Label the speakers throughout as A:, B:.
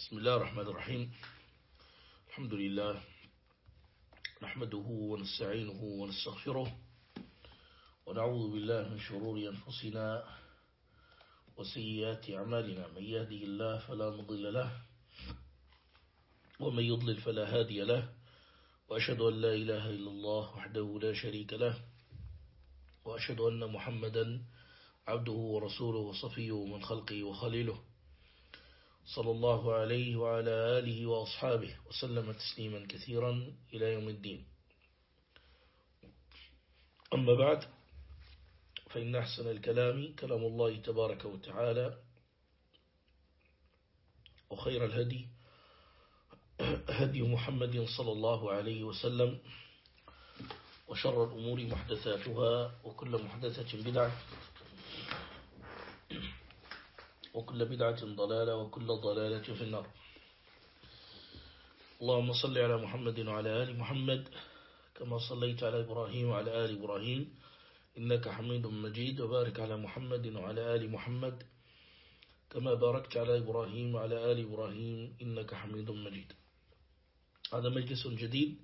A: بسم الله الرحمن الرحيم. الحمد لله نحمده ونستعينه ونستغفره ونعوذ بالله من شرور أنفسنا وسيئات أعمالنا. من يهدي الله فلا مضل له ومن يضلل فلا هادي له وأشهد أن لا إله إلا الله وحده لا شريك له وأشهد أن محمدا عبده ورسوله وصفيه من خلقه وخليله. صلى الله عليه وعلى آله وأصحابه وسلم تسليما كثيرا إلى يوم الدين. أما بعد فإن أحسن الكلام كلام الله تبارك وتعالى وخير الهدي هدي محمد صلى الله عليه وسلم وشر الأمور محدثاتها وكل محدثة بدعة. وكل بدعة ضلالة وكل ضلالة في النار. اللهم صل على محمد وعلى آل محمد كما صليت على إبراهيم وعلى آل إبراهيم. إنك حميد مجيد. وبارك على محمد وعلى آل محمد كما باركت على إبراهيم وعلى آل إبراهيم. إنك حميد مجيد. هذا مجلس جديد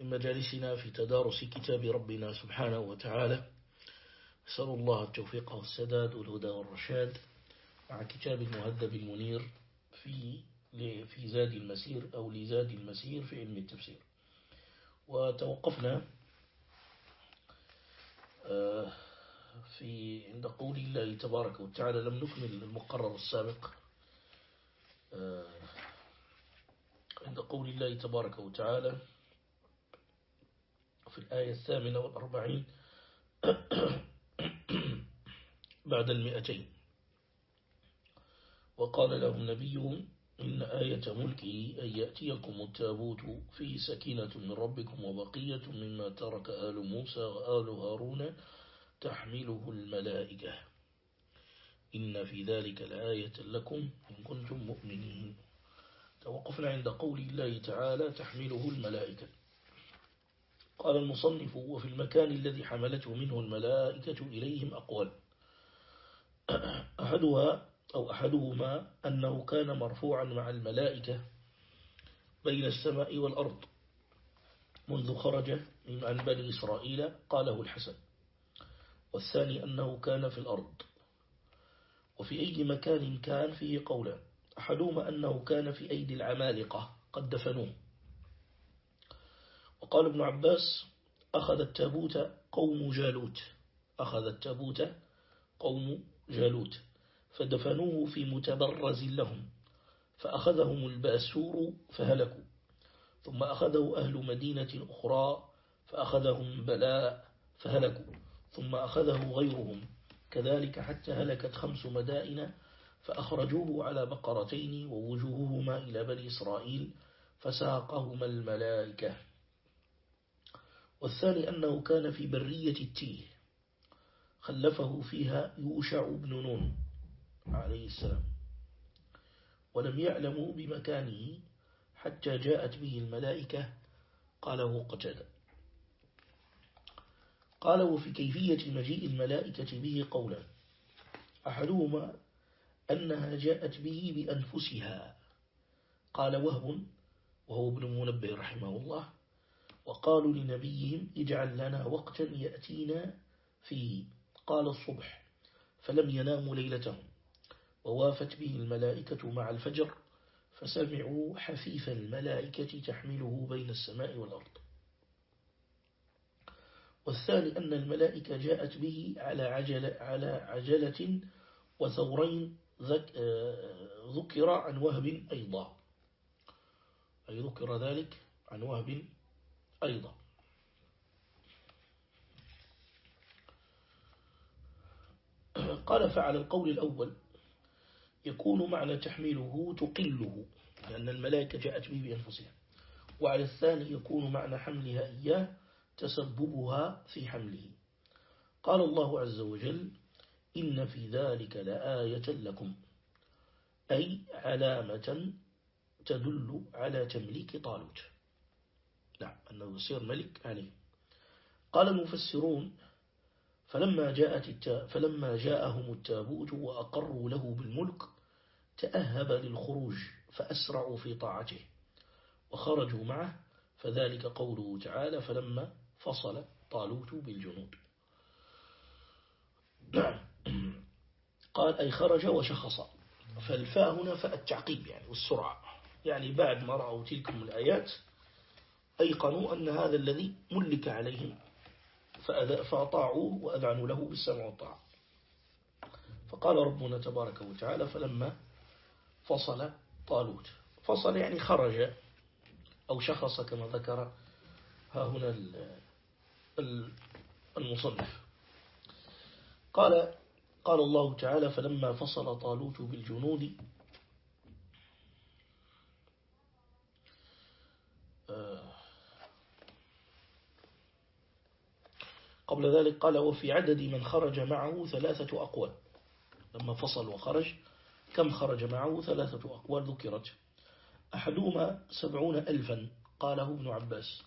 A: من مجالسنا في تدارس كتاب ربنا سبحانه وتعالى. نسأل الله التوفيق والسداد والهدى والرشاد. مع كتاب المهذب المنير في في زاد المسير أو لزاد المسير في علم التفسير. وتوقفنا في عند قول الله تبارك وتعالى لم نكمل المقرر السابق. عند قول الله تبارك وتعالى في الآية الثامنة والأربعين بعد المئتين. وقال لهم نبيهم إن آية ملكه أن يأتيكم التابوت فيه سكينة من ربكم وبقية مما ترك آل موسى وآل هارون تحمله الملائكة. إن في ذلك لآية لكم إن كنتم مؤمنين. توقفنا عند قول الله تعالى تحمله الملائكة. قال المصنف وفي المكان الذي حملته منه الملائكة إليهم أقوال. أحدها أو أحدهما أنه كان مرفوعا مع الملائكة بين السماء والأرض منذ خرج من عن بني إسرائيل قاله الحسن. والثاني أنه كان في الأرض. وفي أي مكان كان فيه قولا. أحدهما أنه كان في أيدي العمالقة قد دفنوه. وقال ابن عباس أخذ التابوت قوم جالوت. أخذ التابوت قوم جالوت. فدفنوه في متبرز لهم فأخذهم الباسور فهلكوا ثم أخذه أهل مدينة أخرى فأخذهم بلاء فهلكوا ثم أخذه غيرهم كذلك حتى هلكت خمس مدائن فأخرجوه على بقرتين ووجوههما إلى بني إسرائيل فساقهما الملائكة. والثاني أنه كان في برية التيه خلفه فيها يوشع بن نون عليه السلام. ولم يعلموا بمكانه حتى جاءت به الملائكة قاله قتادة. قال وفي كيفية مجيء الملائكة به قولا أحدهما أنها جاءت به بأنفسها. قال وهب وهو ابن منبه رحمه الله. وقالوا لنبيهم اجعل لنا وقتا يأتينا فيه. قال الصبح. فلم يناموا ليلتهم. ووافت به الملائكة مع الفجر فسمعوا حفيف الملائكة تحمله بين السماء والأرض. والثاني أن الملائكة جاءت به على عجلة, على عجلة وثورين ذكر عن وهب أيضا. أي ذكر ذلك عن وهب أيضا. قال فعلى القول الأول يكون معنى تحميله تقله لأن الملائكة جاءت به بأنفسها. وعلى الثاني يكون معنى حملها إياه تسببها في حمله. قال الله عز وجل إن في ذلك لآية لكم. أي علامة تدل على تمليك طالوت. نعم أنه يصير ملك عليه قال المفسرون فلما جاءت التا فلما جاءهم التابوت وأقروا له بالملك تأهب للخروج فأسرعوا في طاعته وخرجوا معه فذلك قوله تعالى فلما فصل طالوت بالجنود. قال أي خرج وشخص. فالفاء هنا فاء التعقيب يعني والسرعة. يعني بعد ما رأوا تلكم الآيات أيقنوا أن هذا الذي ملك عليهم فأطاعوه وأذعنوا له بالسمع والطاعة. فقال ربنا تبارك وتعالى فلما فصل طالوت. فصل يعني خرج أو شخص كما ذكر ها هنا المصنف. قال قال الله تعالى فلما فصل طالوت بالجنود آه، قبل ذلك قال وفي عدد من خرج معه ثلاثة أقوال. لما فصل وخرج كم خرج معه؟ ثلاثة أقوال. ذكرت أحدهما سبعون ألفا قاله ابن عباس.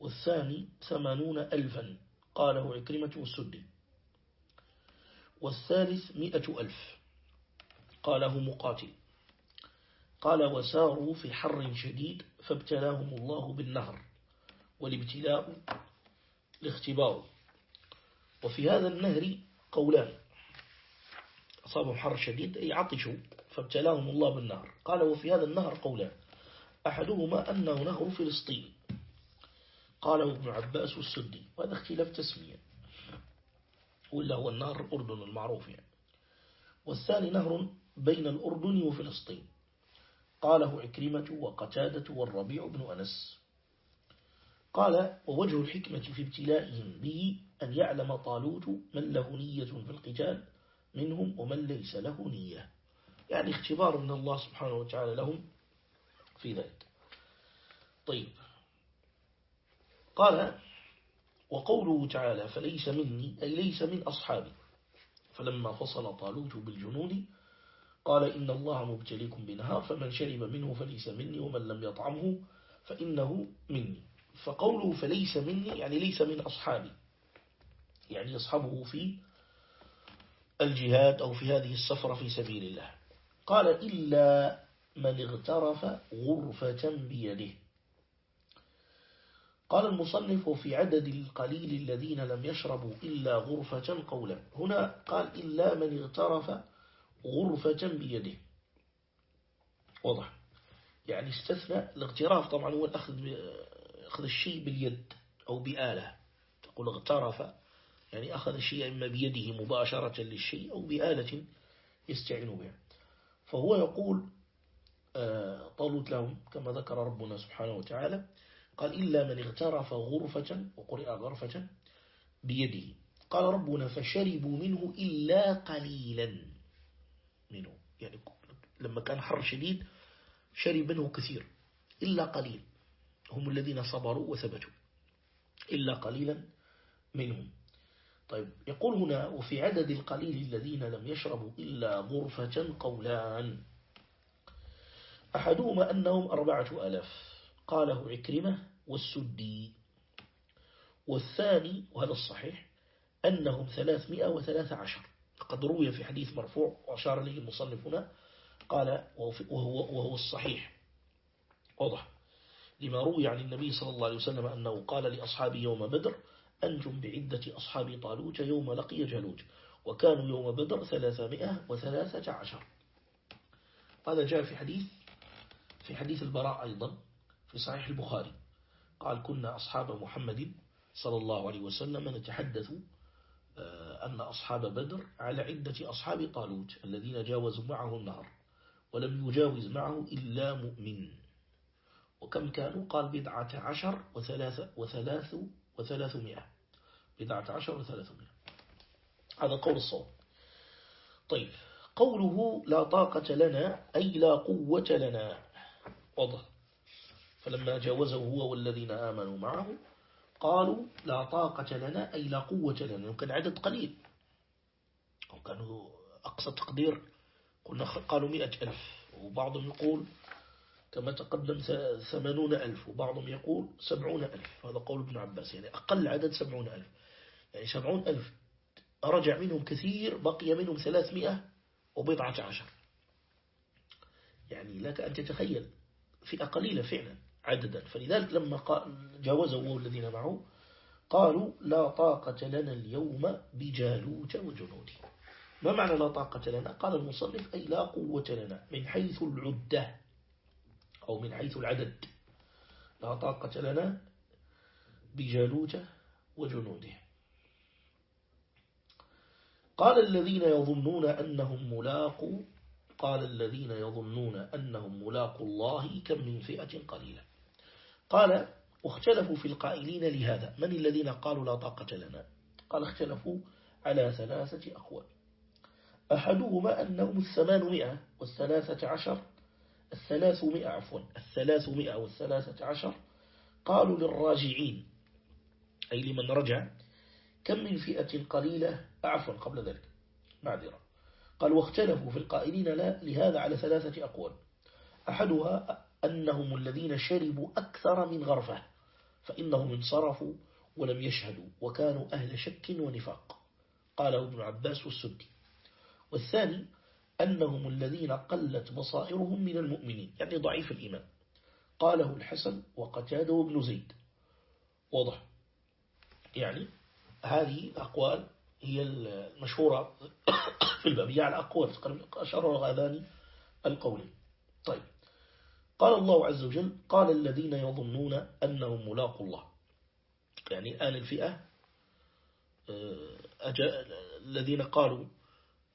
A: والثاني ثمانون ألفا قاله عكرمة والسدي والثالث مئة ألف قاله مقاتل. قال وساروا في حر شديد فابتلاهم الله بالنهر والابتلاء الاختبار وفي هذا النهر قولان أصابهم حر شديد أي عطشوا فابتلاهم الله بالنهر. قال وفي هذا النهر قولان أحدهما أنه نهر فلسطين. قاله ابن عباس والسدي وهذا اختلاف تسمية. ولا هو النهر الأردن المعروف يعني. والثاني نهر بين الأردن وفلسطين. قاله عكرمة وقتادة والربيع بن أنس. قال ووجه الحكمة في ابتلائهم به أن يعلم طالوت من له نية في القتال منهم ومن ليس له نية. يعني اختبار من الله سبحانه وتعالى لهم في ذلك. طيب. قال وقوله تعالى فليس مني أي ليس من أصحابي. فلما فصل طالوت بالجنود قال إن الله مبتليكم بنهار فمن شرب منه فليس مني ومن لم يطعمه فإنه مني. فقوله فليس مني يعني ليس من أصحابي. يعني يصحبه في الجهاد أو في هذه السفرة في سبيل الله. قال إلا من اغترف غرفة بيده. قال المصنف في عدد القليل الذين لم يشربوا إلا غرفة قولا. هنا قال إلا من اغترف غرفة بيده. واضح. يعني استثنى الاغتراف طبعا هو الأخذ أخذ الشيء باليد أو بآلة. تقول اغترف يعني أخذ الشيء إما بيده مباشرة للشيء أو بآلة يستعين بها. فهو يقول آه، طالوت لهم كما ذكر ربنا سبحانه وتعالى قال إلا من اغترف غرفة وقرئ غرفة بيده. قال ربنا فشربوا منه إلا قليلا منه. يعني لما كان حر شديد شرب منه كثير إلا قليل. هم الذين صبروا وثبتوا إلا قليلا منهم. طيب يقول هنا وفي عدد القليل الذين لم يشربوا إلا غرفة قولان. أحدهما أنهم أربعة ألاف قاله عكرمة والسدي. والثاني وهذا الصحيح أنهم ثلاثمائة وثلاثة عشر. قد روي في حديث مرفوع وأشار لي المصنف هنا قال وهو, وهو الصحيح. واضح. لما روي عن النبي صلى الله عليه وسلم أنه قال لأصحابه يوم بدر أنتم بعدة أصحاب طالوت يوم لقي جالوت وكانوا يوم بدر ثلاثمائة وثلاثة عشر. هذا جاء في حديث في حديث البراء أيضا في صحيح البخاري. قال كنا أصحاب محمد صلى الله عليه وسلم نتحدث آه، أن أصحاب بدر على عدة أصحاب طالوت الذين جاوزوا معه النهر ولم يجاوز معه إلا مؤمن. وكم كانوا؟ قال بضعة عشر وثلاث وثلاثمائة. بضعة عشر وثلاثمائة. هذا قول الصوت طيب قوله لا طاقة لنا أي لا قوة لنا. واضح. فلما جاوزه هو والذين آمنوا معه قالوا لا طاقة لنا أي لا قوة لنا. يمكن عدد قليل. أو كانوا أقصى تقدير. قلنا قالوا مئة ألف. وبعضهم يقول كما تقدم ثمانون ألف وبعضهم يقول سبعون ألف. هذا قول ابن عباس يعني أقل عدد سبعون ألف. يعني سبعون ألف رجع منهم كثير بقي منهم ثلاثمائة وبضعة عشر. يعني لك أن تتخيل فئة قليلة فعلا عددا. فلذلك لما جاوزوا الذين معه قالوا لا طاقة لنا اليوم بجالوت وجنوده. ما معنى لا طاقة لنا؟ قال المصنف أي لا قوة لنا من حيث العدة. أو من حيث العدد. لا طاقة لنا بجالوت وجنوده. قال الذين يظنون أنهم ملاقوا قال الذين يظنون أنهم ملاقوا الله كم من فئة قليلة. قال واختلفوا في القائلين لهذا. من الذين قالوا لا طاقة لنا؟ قال اختلفوا على ثلاثة أقوال. أحدهما أنهم الثمانمائة والثلاثة عشر الثلاثمائة عفوا الثلاثمائة والثلاثة عشر قالوا للراجعين أي لمن رجع كم من فئة قليلة عفوا قبل ذلك معذرة قال واختلفوا في القائلين لا لهذا على ثلاثة أقوال. أحدها أنهم الذين شربوا أكثر من غرفة فإنهم انصرفوا ولم يشهدوا وكانوا أهل شك ونفاق. قاله ابن عباس والسدي والثاني أنهم الذين قلت بصائرهم من المؤمنين يعني ضعيف الإيمان. قاله الحسن وقتاده وابن زيد. واضح. يعني هذه أقوال هي المشهورة في الباب يعني أقوال أشهر هذان القولين طيب. قال الله عز وجل قال الذين يظنون أنهم ملاقوا الله. يعني الآن الفئة آه، الذين قالوا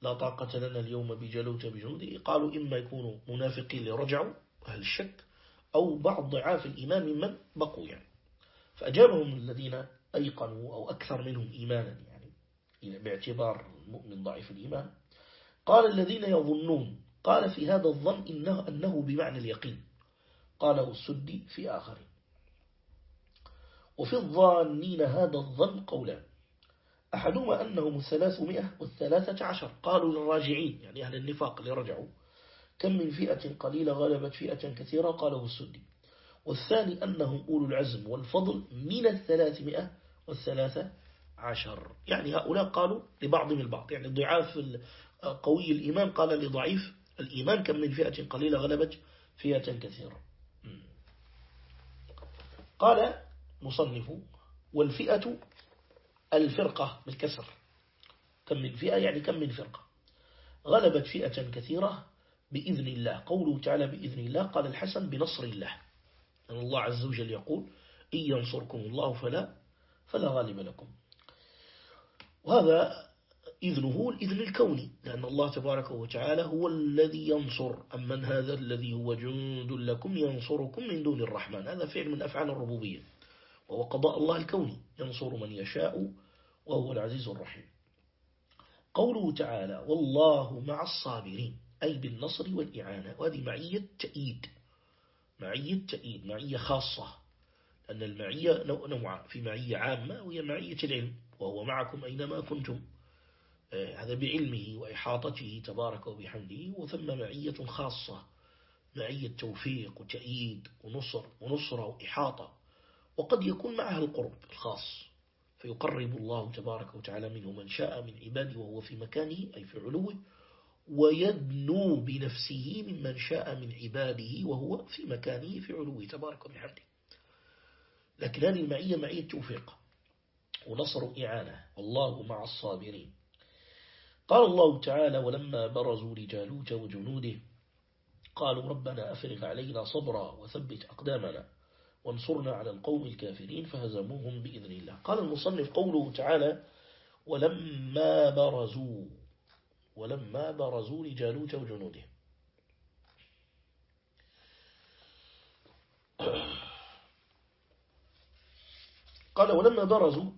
A: لا طاقة لنا اليوم بجلوت بجنوده قالوا إما يكونوا منافقين لرجعوا أهل الشك أو بعض ضعاف الإيمان ممن بقوا يعني. فأجابهم الذين أيقنوا أو أكثر منهم إيمانا يعني باعتبار المؤمن ضعيف الإيمان. قال الذين يظنون قال في هذا الظن إنه, أنه بمعنى اليقين. قاله السدي في آخر. وفي الظانين هذا الظن قولان أحدهما أنهم الثلاثمائة والثلاثة عشر. قالوا للراجعين يعني أهل النفاق اللي رجعوا كم من فئة قليلة غلبت فئة كثيرة؟ قاله السدي والثاني أنهم أولو العزم والفضل من الثلاثمائة والثلاثة عشر. يعني هؤلاء قالوا لبعضهم البعض. يعني ضعاف قوي الإيمان قال لضعيف الإيمان كم من فئة قليلة غلبت فئة كثيرة؟ قال مصنف والفئة الفرقة بالكسر. كم من فئة؟ يعني كم من فرقة؟ غلبت فئة كثيرة بإذن الله. قوله تعالى بإذن الله قال الحسن بنصر الله. أن الله عز وجل يقول إن ينصركم الله فلا فلا غالب لكم. وهذا إذنه الإذن الكوني لأن الله تبارك وتعالى هو الذي ينصر. أمن هذا الذي هو جند لكم ينصركم من دون الرحمن. هذا فعل من أفعال الربوبية. وهو قضاء الله الكوني ينصر من يشاء وهو العزيز الرحيم. قوله تعالى والله مع الصابرين أي بالنصر والإعانة. وهذه معية تأييد. معية تأييد معية خاصة. أن المعية نوع في معية عامة وهي معية العلم. وهو معكم أينما كنتم. آه، هذا بعلمه وإحاطته تبارك وبحمده. وثم معية خاصة. معية توفيق وتأييد ونصر ونصرة وإحاطة. وقد يكون معها القرب الخاص. فيقرب الله تبارك وتعالى منه من شاء من عباده وهو في مكانه أي في علوه ويدنو بنفسه ممن شاء من عباده وهو في مكانه في علوه تبارك وبحمده. لكن هذه المعية معية توفيق ونصر إعانة. والله مع الصابرين. قال الله تعالى ولما برزوا لجالوت وجنوده قالوا ربنا أفرغ علينا صبرا وثبت أقدامنا. وانصرنا على القوم الكافرين فهزموهم بإذن الله. قال المصنف قوله تعالى ولما برزوا ولما برزوا لجالوت وجنوده. قال ولما برزوا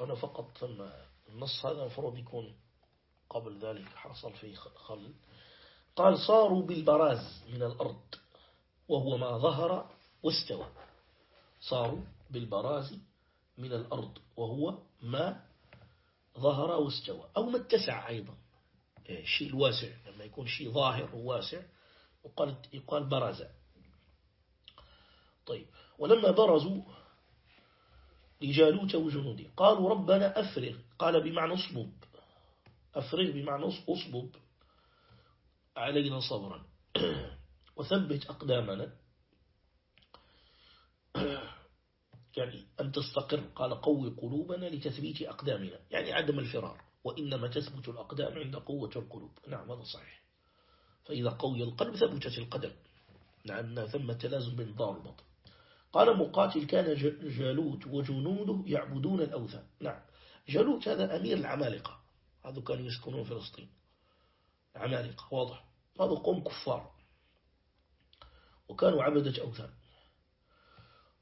A: أنا فقط ثم النص هذا المفروض يكون قبل ذلك حصل فيه خل قال صاروا بالبراز من الأرض. وهو ما ظهر واستوى. صاروا بالبراز من الأرض وهو ما ظهر واستوى. أو ما اتسع أيضا. الشيء إيه، الواسع. لما يكون شيء ظاهر وواسع يقال, يقال برز طيب. ولما برزوا لجالوت وجنوده قالوا ربنا أفرغ. قال بمعنى اصبب أفرغ بمعنى أصبب علينا صبرا. وثبت أقدامنا. يعني أن تستقر قال قوي قلوبنا لتثبيت أقدامنا. يعني عدم الفرار وإنما تثبت الأقدام عند قوة القلوب. نعم هذا صحيح. فإذا قوي القلب ثبتت القدم. لأن ثم تلازم بين الظاهر والبطن قال مقاتل كان جالوت وجنوده يعبدون الأوثان. نعم جالوت هذا أمير العمالقة. هذا كانوا يسكنون فلسطين. عمالقة واضح. هذا قوم كفار. وكانوا عبدة أوثان.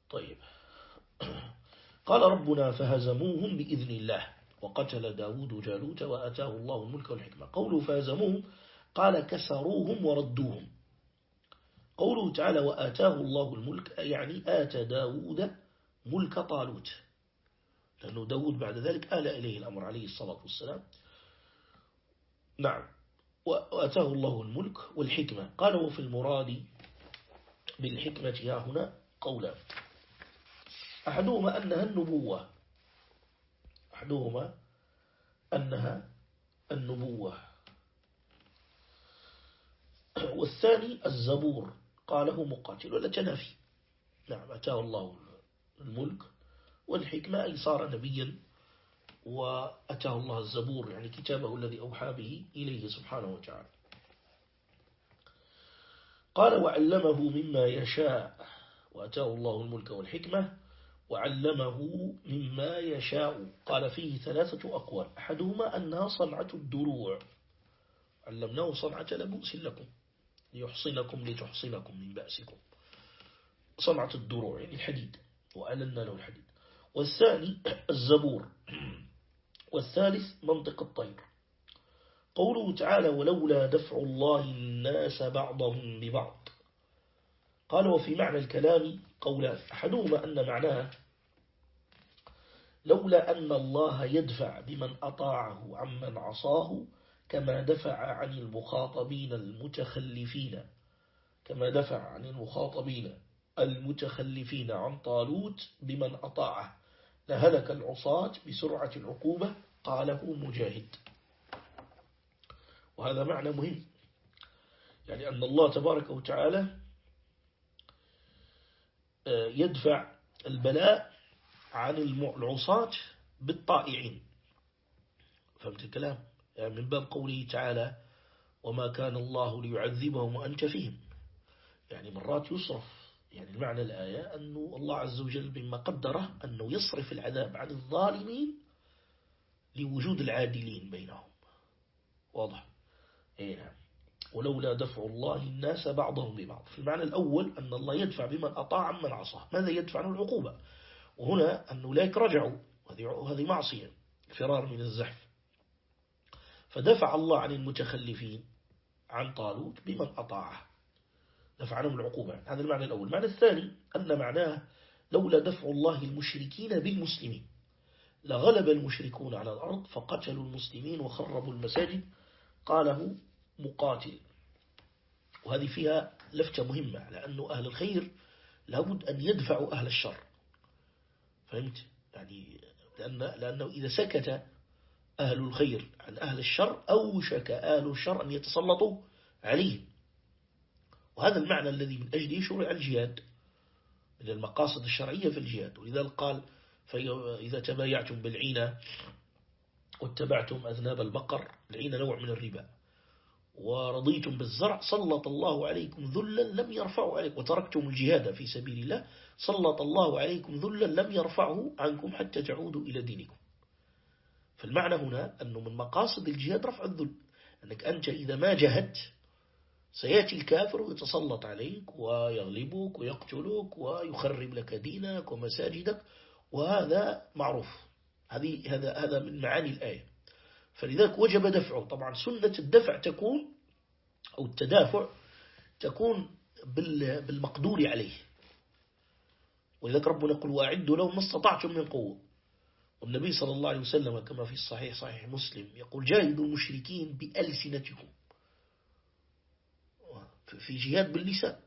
A: طيب. قال ربنا فهزموهم بإذن الله. وقتل داود جالوت وأتاه الله الملك والحكمة. قوله فهزموهم قال كسروهم وردوهم. قوله تعالى وآتاه الله الملك يعني آتى داود ملك طالوت. لأنه داود بعد ذلك آل إليه الأمر عليه الصلاة والسلام. نعم. وأتاه الله الملك والحكمة. قال وفي المراد بالحكمة ها هنا قولا. أحدهما أنها النبوة. أحدهما أنها النبوة. والثاني الزبور. قاله مقاتل ولا تنافي نعم أتاه الله الملك والحكمة أي صار نبيا وأتاه الله الزبور يعني كتابه الذي أوحى به إليه سبحانه وتعالى. قال وعلمه مما يشاء. وأتاه الله الملك والحكمة وعلمه مما يشاء. قال فيه ثلاثة أقوال. أحدهما أنها صنعة الدروع. علمناه صنعة لبؤس لكم. ليحصنكم لتحصنكم من بأسكم. صنعة الدروع يعني الحديد. وألنا له الحديد. والثاني الزبور. والثالث منطق الطير. قوله تعالى ولولا دفع الله الناس بعضهم ببعض. قال وفي معنى الكلام قولان أحدهما أن معناه لولا أن الله يدفع بمن أطاعه عمن عصاه كما دفع عن المخاطبين المتخلفين كما دفع عن المخاطبين المتخلفين عن طالوت بمن أطاعه. لهلك العصاة بسرعة العقوبة قاله مجاهد. وهذا معنى مهم. يعني أن الله تبارك وتعالى آه، يدفع البلاء عن العصاة بالطائعين. فهمت الكلام؟ يعني من باب قوله تعالى وما كان الله ليعذبهم وأنت فيهم. يعني مرات يصرف. يعني المعنى الآية أنه الله عز وجل مما قدره أنه يصرف العذاب عن الظالمين لوجود العادلين بينهم. واضح؟ ولولا دفع الله الناس بعضهم ببعض. في المعنى الأول أن الله يدفع بمن أطاع من عصاه. ماذا يدفع عنه العقوبة؟ وهنا أن أولئك رجعوا هذه معصية فرار من الزحف. فدفع الله عن المتخلفين عن طالوت بمن أطاعه. دفع عنهم العقوبة. هذا المعنى الأول. المعنى الثاني أن معناه لولا دفع الله المشركين بالمسلمين. لغلب المشركون على الأرض فقتلوا المسلمين وخربوا المساجد. قاله مقاتل. وهذه فيها لفتة مهمة لأن أهل الخير لابد أن يدفعوا أهل الشر. فهمت؟ يعني لأن لأنه إذا سكت أهل الخير عن أهل الشر أوشك أهل الشر أن يتسلطوا عليهم وهذا المعنى الذي من أجله شرع الجهاد من المقاصد الشرعية في الجهاد. ولذلك قال فإذا تبايعتم بالعينة واتبعتم أذناب البقر العينة نوع من الربا. ورضيتم بالزرع سلط الله عليكم ذلا لم يرفعوا عليكم. وتركتم الجهاد في سبيل الله سلط الله عليكم ذلا لم يرفعه عنكم حتى تعودوا إلى دينكم. فالمعنى هنا أنه من مقاصد الجهاد رفع الذل أنك أنت إذا ما جهدت سيأتي الكافر ويتسلط عليك ويغلبك ويقتلك ويخرب لك دينك ومساجدك وهذا معروف. هذه هذا هذا من معاني الآية. فلذلك وجب دفعه. طبعا سنة الدفع تكون أو التدافع تكون بالمقدور عليه. ولذلك ربنا يقول وأعدوا لو ما استطعتم من قوة. والنبي صلى الله عليه وسلم كما في الصحيح صحيح مسلم يقول جاهدوا المشركين بألسنتكم. في جهاد باللسان.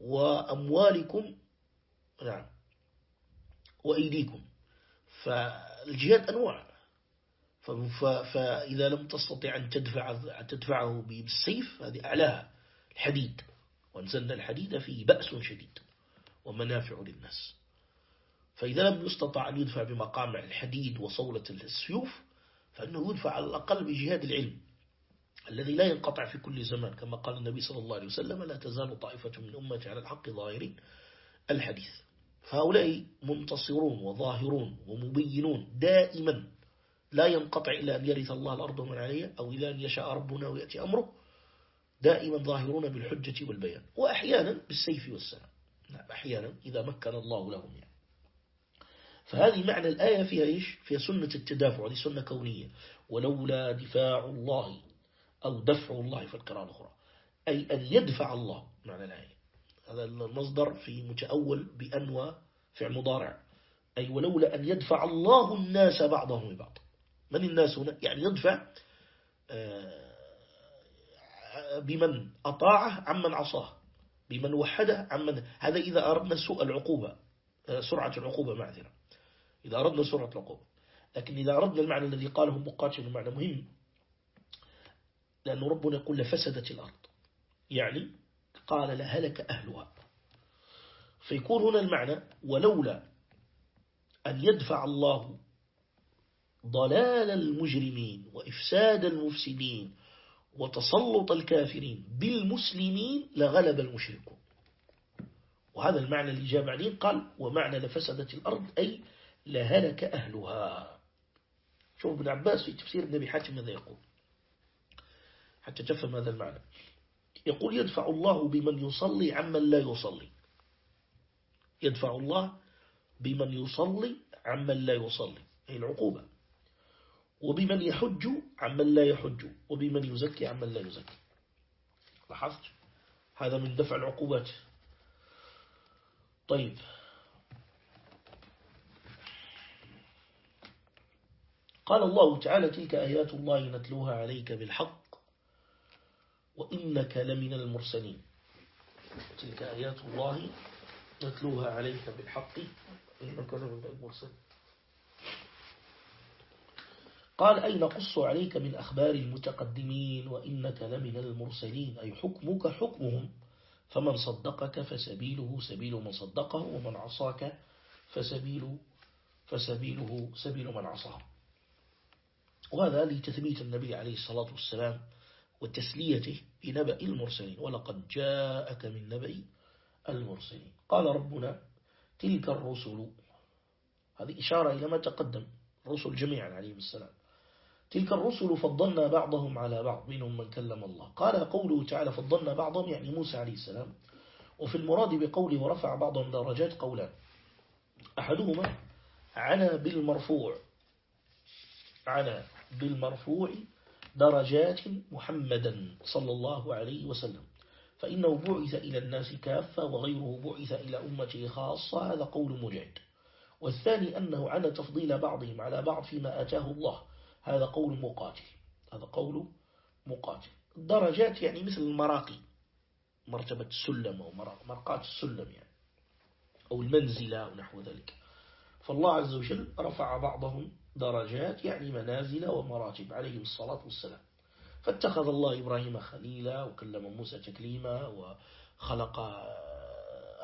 A: وأموالكم نعم وأيديكم. فالجهاد أنواع. فإذا لم تستطع أن تدفع تدفعه بالسيف هذه أعلاها. الحديد. وأنزلنا الحديد فيه بأس شديد ومنافع للناس. فإذا لم يستطع أن يدفع بمقامع الحديد وصولة السيوف فإنه يدفع على الأقل بجهاد العلم الذي لا ينقطع في كل زمان. كما قال النبي صلى الله عليه وسلم لا تزال طائفة من أمتي على الحق ظاهرين. الحديث. فهؤلاء منتصرون وظاهرون ومبينون دائما لا ينقطع إلى أن يرث الله الأرض من عليها أو إلى أن يشاء ربنا ويأتي أمره دائما ظاهرون بالحجة والبيان وأحيانا بالسيف والسلام. نعم أحيانا إذا مكن الله لهم يعني. فهذه معنى الآية فيها إيش؟ فيها سنة التدافع هذه سنة كونية. ولولا دفاع الله أو دفع الله في القراءة الأخرى أي أن يدفع الله معنى الآية. هذا المصدر في متأول بأنوى فعل مضارع. أي ولولا أن يدفع الله الناس بعضهم ببعض. من الناس هنا؟ يعني يدفع آه، بمن أطاعه عمن عصاه بمن وحده عمن هذا إذا أردنا سوء العقوبة آه، سرعة العقوبة معذرة إذا أردنا سرعة العقوبة. لكن إذا أردنا المعنى الذي قاله مقاتل معنى مهم لأن ربنا يقول لفسدت الأرض. يعني قال لهلك أهلها. فيكون هنا المعنى ولولا أن يدفع الله ضلال المجرمين وإفساد المفسدين وتسلط الكافرين بالمسلمين لغلب المشركون. وهذا المعنى اللي جاء بعدين قال ومعنى لفسدت الأرض أي لهلك أهلها. شوف ابن عباس في تفسير النبي حاتم ماذا يقول؟ حتى تفهم هذا المعنى. يقول يدفع الله بمن يصلي عمن لا يصلي. يدفع الله بمن يصلي عمن لا يصلي. أي العقوبة. وبمن يحج عمن لا يحج وبمن يزكي عمن لا يزكي. لاحظت؟ هذا من دفع العقوبات. طيب. قال الله تعالى تلك آيات الله نتلوها عليك بالحق وإنك لمن المرسلين. تلك آيات الله نتلوها عليك بالحق. إنك لمن المرسلين. قال أي نقص عليك من أخبار المتقدمين وإنك لمن المرسلين؟ أي حكمك حكمهم فمن صدقك فسبيله سبيل من صدقه ومن عصاك فسبيل فسبيله سبيل من عصاه. وهذا لتثبيت النبي عليه الصلاة والسلام وتسليته بنبأ المرسلين ولقد جاءك من نبأ المرسلين. قال ربنا تلك الرسل هذه إشارة إلى ما تقدم الرسل جميعا عليهم السلام. تلك الرسل فضلنا بعضهم على بعض منهم من كلم الله. قال قوله تعالى فضلنا بعضهم يعني موسى عليه السلام. وفي المراد بقوله ورفع بعضهم درجات قولان أحدهما عنا بالمرفوع. عنا بالمرفوع درجات محمدا صلى الله عليه وسلم. فإنه بعث إلى الناس كافة وغيره بعث إلى أمته خاصة هذا قول مجاهد. والثاني أنه على تفضيل بعضهم على بعض فيما أتاه الله. هذا قول مقاتل. هذا قول مقاتل. الدرجات يعني مثل المراقي. مرتبة السلم أو مرقات السلم يعني. أو المنزلة ونحو ذلك. فالله عز وجل رفع بعضهم درجات يعني منازل ومراتب عليهم الصلاة والسلام. فاتخذ الله إبراهيم خليلا وكلم موسى تكليما وخلق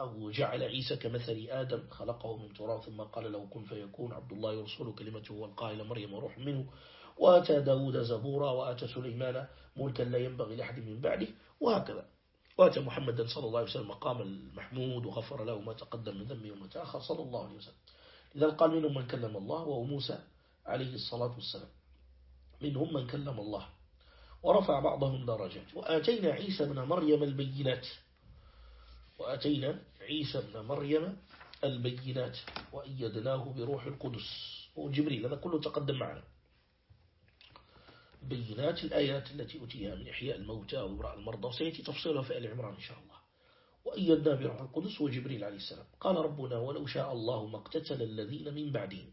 A: أو جعل عيسى كمثل آدم خلقه من تراب ثم قال له كن فيكون عبد الله يرسل كلمته والقائل مريم وروح منه. وآتى داود زبورا وآتى سليمان ملكا لا ينبغي لأحد من بعده وهكذا. وآتى محمدا صلى الله عليه وسلم مقام المحمود وغفر له ما تقدم من ذنبه وما تأخر صلى الله عليه وسلم. إذا قال منهم من كلم الله وهو موسى عليه الصلاة والسلام. منهم من كلم الله ورفع بعضهم درجات. وآتينا عيسى بن مريم البينات. وآتينا عيسى بن مريم البينات وأيدناه بروح القدس. وجبريل هذا كله تقدم معنا. بينات الآيات التي أتيها من إحياء الموتى وإبراء المرضى وسيأتي تفصيلها في آل عمران إن شاء الله. وأيدنا بروح القدس وجبريل عليه السلام. قال ربنا ولو شاء الله ما اقتتل الذين من بعدهم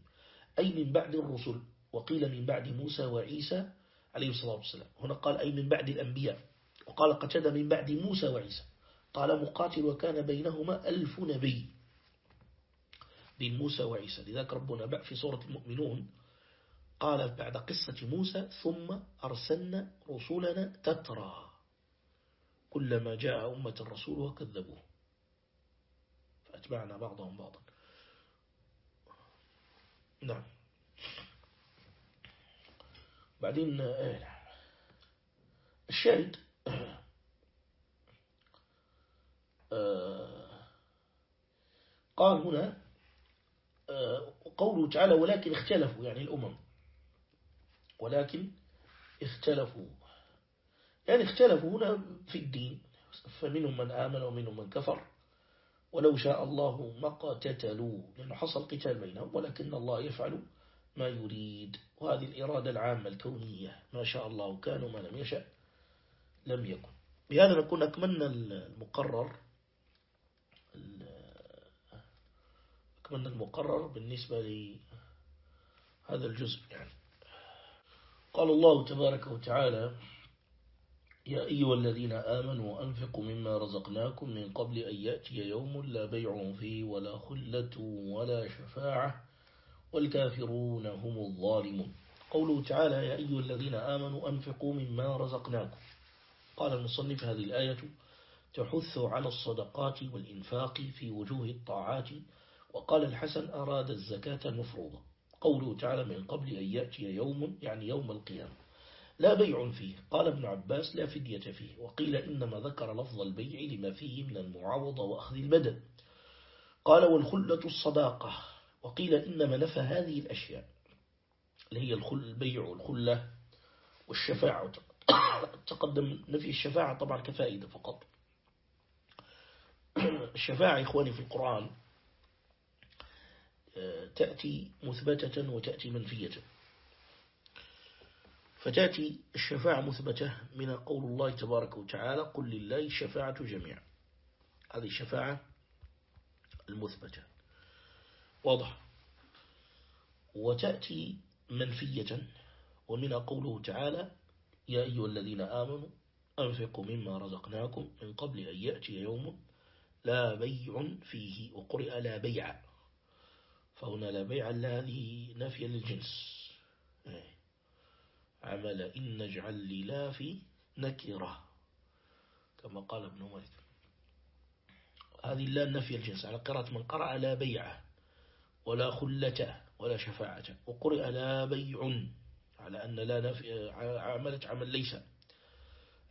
A: أي من بعد الرسل وقيل من بعد موسى وعيسى عليه الصلاة والسلام. هنا قال أي من بعد الأنبياء. وقال قتد من بعد موسى وعيسى. قال مقاتل وكان بينهما ألف نبي بين موسى وعيسى. لذلك ربنا بقى في سورة المؤمنون قال بعد قصة موسى ثم أرسلنا رسولنا تترى كلما جاء أمة الرسول وكذبوه. فأتبعنا بعضهم بعضا. نعم. بعدين آه، الشاهد قال هنا آه، قوله تعالى ولكن اختلفوا يعني الأمم. ولكن اختلفوا. يعني اختلفوا هنا في الدين. فمنهم من آمن ومنهم من كفر. ولو شاء الله ما قتتلوا لأنه حصل قتال بينهم ولكن الله يفعل ما يريد. وهذه الإرادة العامة الكونية. ما شاء الله كان وما لم يشاء لم يكن. بهذا نكون أكملنا المقرر. أكملنا المقرر بالنسبة لهذا الجزء يعني. قال الله تبارك وتعالى يا أيها الذين آمنوا أنفقوا مما رزقناكم من قبل أن يأتي يوم لا بيع فيه ولا خلة ولا شفاعة والكافرون هم الظالمون. قوله تعالى يا أيها الذين آمنوا أنفقوا مما رزقناكم. قال المصنف هذه الآية تحث على الصدقات والإنفاق في وجوه الطاعات. وقال الحسن أراد الزكاة المفروضة قوله تعالى من قبل أن يأتي يوم يعني يوم القيامة. لا بيع فيه. قال ابن عباس لا فدية فيه. وقيل إنما ذكر لفظ البيع لما فيه من المعاوضة وأخذ المدد. قال والخلة الصداقة. وقيل إنما نفى هذه الأشياء. اللي هي البيع والخلة والشفاعة. تقدم نفي الشفاعة طبعا كفائدة فقط. الشفاعة إخواني في القرآن آه، تأتي مثبتة وتأتي منفية. فتأتي الشفاعة مثبتة من قول الله تبارك وتعالى قل لله الشفاعة جميعا. هذه الشفاعة المثبتة. واضح؟ وتأتي منفية ومن قوله تعالى يا أيها الذين آمنوا أنفقوا مما رزقناكم من قبل أن يأتي يوم لا بيع فيه وقرئ لا بيع. فهنا لا بيع هذه نافية للجنس. إيه. عمل إن نجعل للافي نكرة كما قال ابن مالك هذه لا نفي الجنس على قراءة من قرأ لا بيع ولا خلة ولا شفاعة. وقرئ لا بيع على أن لا نفي عملت عمل ليس.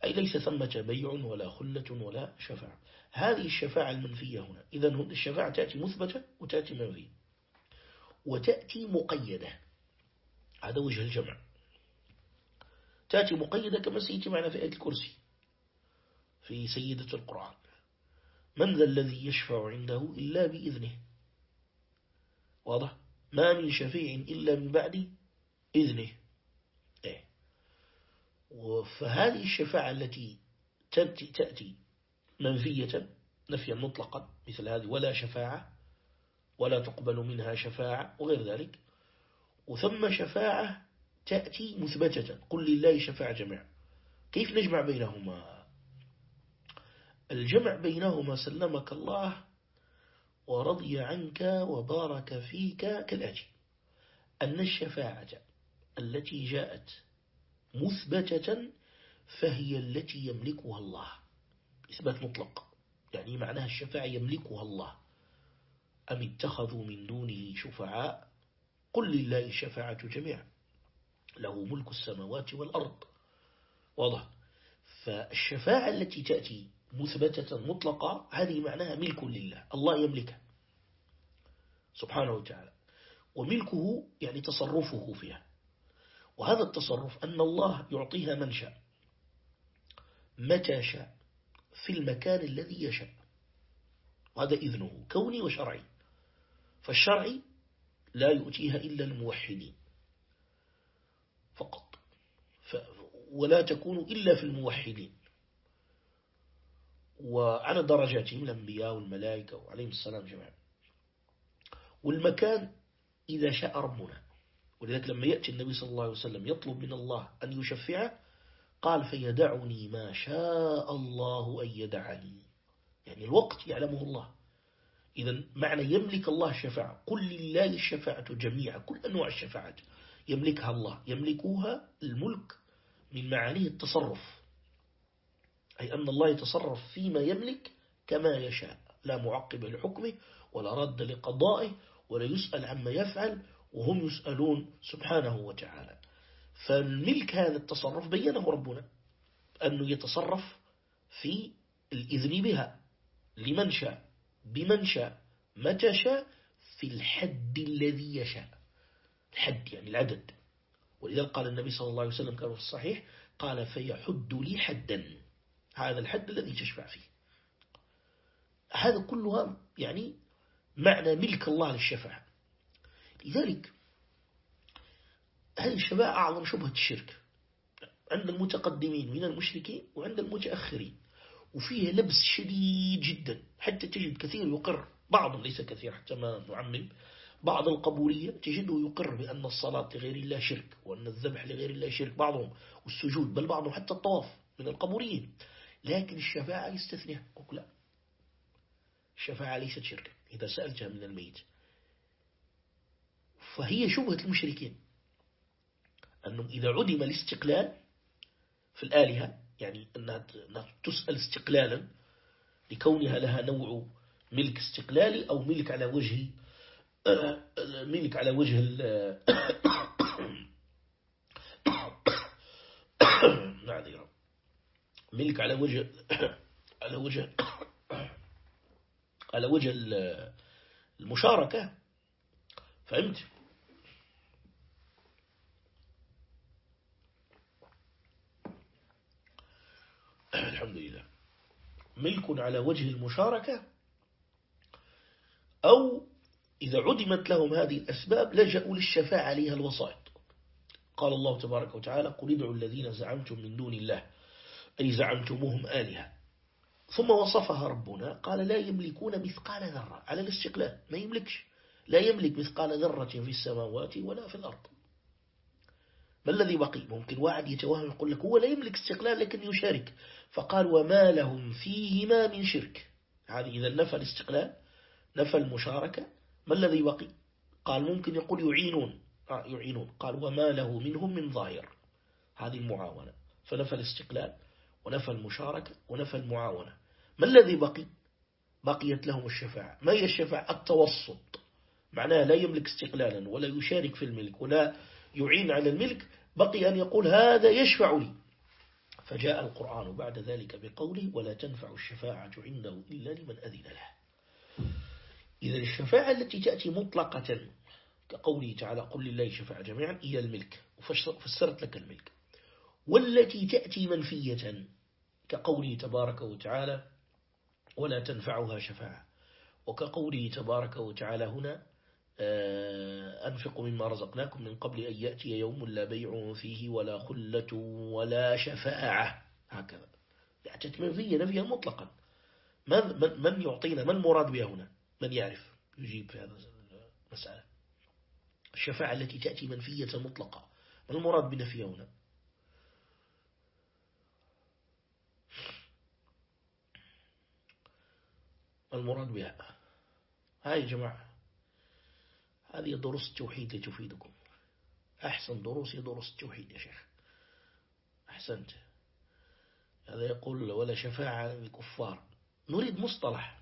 A: أي ليس ثمة بيع ولا خلة ولا شفاعة. هذه الشفاعة المنفية هنا. إذا الشفاعة تأتي مثبتة وتأتي منفية. وتأتي مقيدة. هذا وجه الجمع. تأتي مقيدة كما سيأتي معنا في آية الكرسي. في سيدة القرآن. من ذا الذي يشفع عنده إلا بإذنه. واضح؟ ما من شفيع إلا من بعد إذنه. إيه. فهذه الشفاعة التي تأتي, تأتي منفية نفيا مطلقا مثل هذه ولا شفاعة ولا تقبل منها شفاعة وغير ذلك. وثم شفاعة تأتي مثبتة قل لله شفاعة جميع كيف نجمع بينهما؟ الجمع بينهما سلمك الله ورضي عنك وبارك فيك كالآتي. أن الشفاعة التي جاءت مثبتة فهي التي يملكها الله. إثبات مطلق. يعني معناها الشفاعة يملكها الله. أم اتخذوا من دونه شفعاء؟ قل لله الشفاعة جميعا. له ملك السماوات والأرض. واضح. فالشفاعة التي تأتي مثبتة مطلقة هذه معناها ملك لله. الله يملكها. سبحانه وتعالى. وملكه يعني تصرفه فيها. وهذا التصرف أن الله يعطيها من شاء. متى شاء. في المكان الذي يشاء. وهذا إذنه كوني وشرعي. فالشرعي لا يؤتيها إلا الموحدين. فقط. ولا تكون إلا في الموحدين. وعلى درجاتهم الأنبياء والملائكة وعليهم السلام جميعا. والمكان إذا شاء ربنا. ولذلك لما يأتي النبي صلى الله عليه وسلم يطلب من الله أن يشفعه قال فيدعني ما شاء الله أن يدعني. يعني الوقت يعلمه الله. إذا معنى يملك الله الشفاعة قل لله الشفاعة جميعا. كل أنواع الشفاعات. يملكها الله. يملكوها الملك من معانيه التصرف. أي أن الله يتصرف فيما يملك كما يشاء. لا معقب لحكمه ولا رد لقضائه ولا يسأل عما يفعل وهم يسألون سبحانه وتعالى. فالملك هذا التصرف بينه ربنا أنه يتصرف في الإذن بها. لمن شاء بمن شاء متى شاء؟ في الحد الذي يشاء. الحد يعني العدد. ولذا قال النبي صلى الله عليه وسلم كما في الصحيح قال فيحد لي حدا. هذا الحد الذي تشفع فيه. هذا كلها يعني معنى ملك الله للشفاعة. لذلك هذه الشفاعة أعظم شبهة الشرك عند المتقدمين من المشركين وعند المتأخرين؟ وفيها لبس شديد جدا حتى تجد كثير يقر بعضهم ليس كثير حتى ما نعمم بعض القبورية تجده يقر بأن الصلاة لغير الله شرك وأن الذبح لغير الله شرك بعضهم والسجود بل بعضهم حتى الطواف من القبوريين لكن الشفاعة يستثنيها لا. الشفاعة ليست شركا. إذا سألتها من الميت. فهي شبهة المشركين. أنه إذا عدم الاستقلال في الآلهة يعني أنها تسأل استقلالا لكونها لها نوع ملك استقلالي أو ملك على وجه آه، ملك على وجه معذرة ملك على وجه على وجه على وجه المشاركة. فهمت؟ الحمد لله. ملك على وجه المشاركة أو إذا عدمت لهم هذه الأسباب لجأوا للشفاعة عليها الوسائط. قال الله تبارك وتعالى قل ادعوا الذين زعمتم من دون الله أي زعمتموهم آلهة. ثم وصفها ربنا قال لا يملكون مثقال ذرة على الاستقلال. ما يملكش. لا يملك مثقال ذرة في السماوات ولا في الأرض. ما الذي بقي ممكن واحد يتوهم يقول لك هو لا يملك استقلال لكن يشارك. فقال وما لهم فيهما من شرك. هذه إذا نفى الاستقلال نفى المشاركة. ما الذي بقي قال ممكن يقول يعينون. آه يعينون. قال وما له منهم من ظاهر. هذه المعاونة. فنفى الاستقلال ونفى المشاركة ونفى المعاونة. ما الذي بقي؟ بقيت لهم الشفاعة. ما هي الشفاعة؟ التوسط. معناها لا يملك استقلالا ولا يشارك في الملك ولا يعين على الملك بقي أن يقول هذا يشفع لي فجاء القرآن بعد ذلك بقوله ولا تنفع الشفاعة عنده إلا لمن أذن له. إذا الشفاعة التي تأتي مطلقة كقوله تعالى قل لله شفاعة جميعا هي الملك وفسرت لك الملك. والتي تأتي منفية كقوله تبارك وتعالى ولا تنفعها شفاعة. وكقوله تبارك وتعالى هنا أنفقوا مما رزقناكم من قبل أن يأتي يوم لا بيع فيه ولا خلة ولا شفاعة. هكذا. أتت منفية نفيا مطلقا. من, من, من يعطينا ما المراد بها هنا؟ من يعرف؟ يجيب في هذا المسألة. الشفاعة التي تأتي منفية مطلقة. ما المراد بنفيها هنا؟ المراد بها؟ هاي يا جماعة. هذه دروس التوحيد لتفيدكم أحسن دروس هي دروس التوحيد يا شيخ. أحسنت. هذا يقول ولا شفاعة للكفار. نريد مصطلح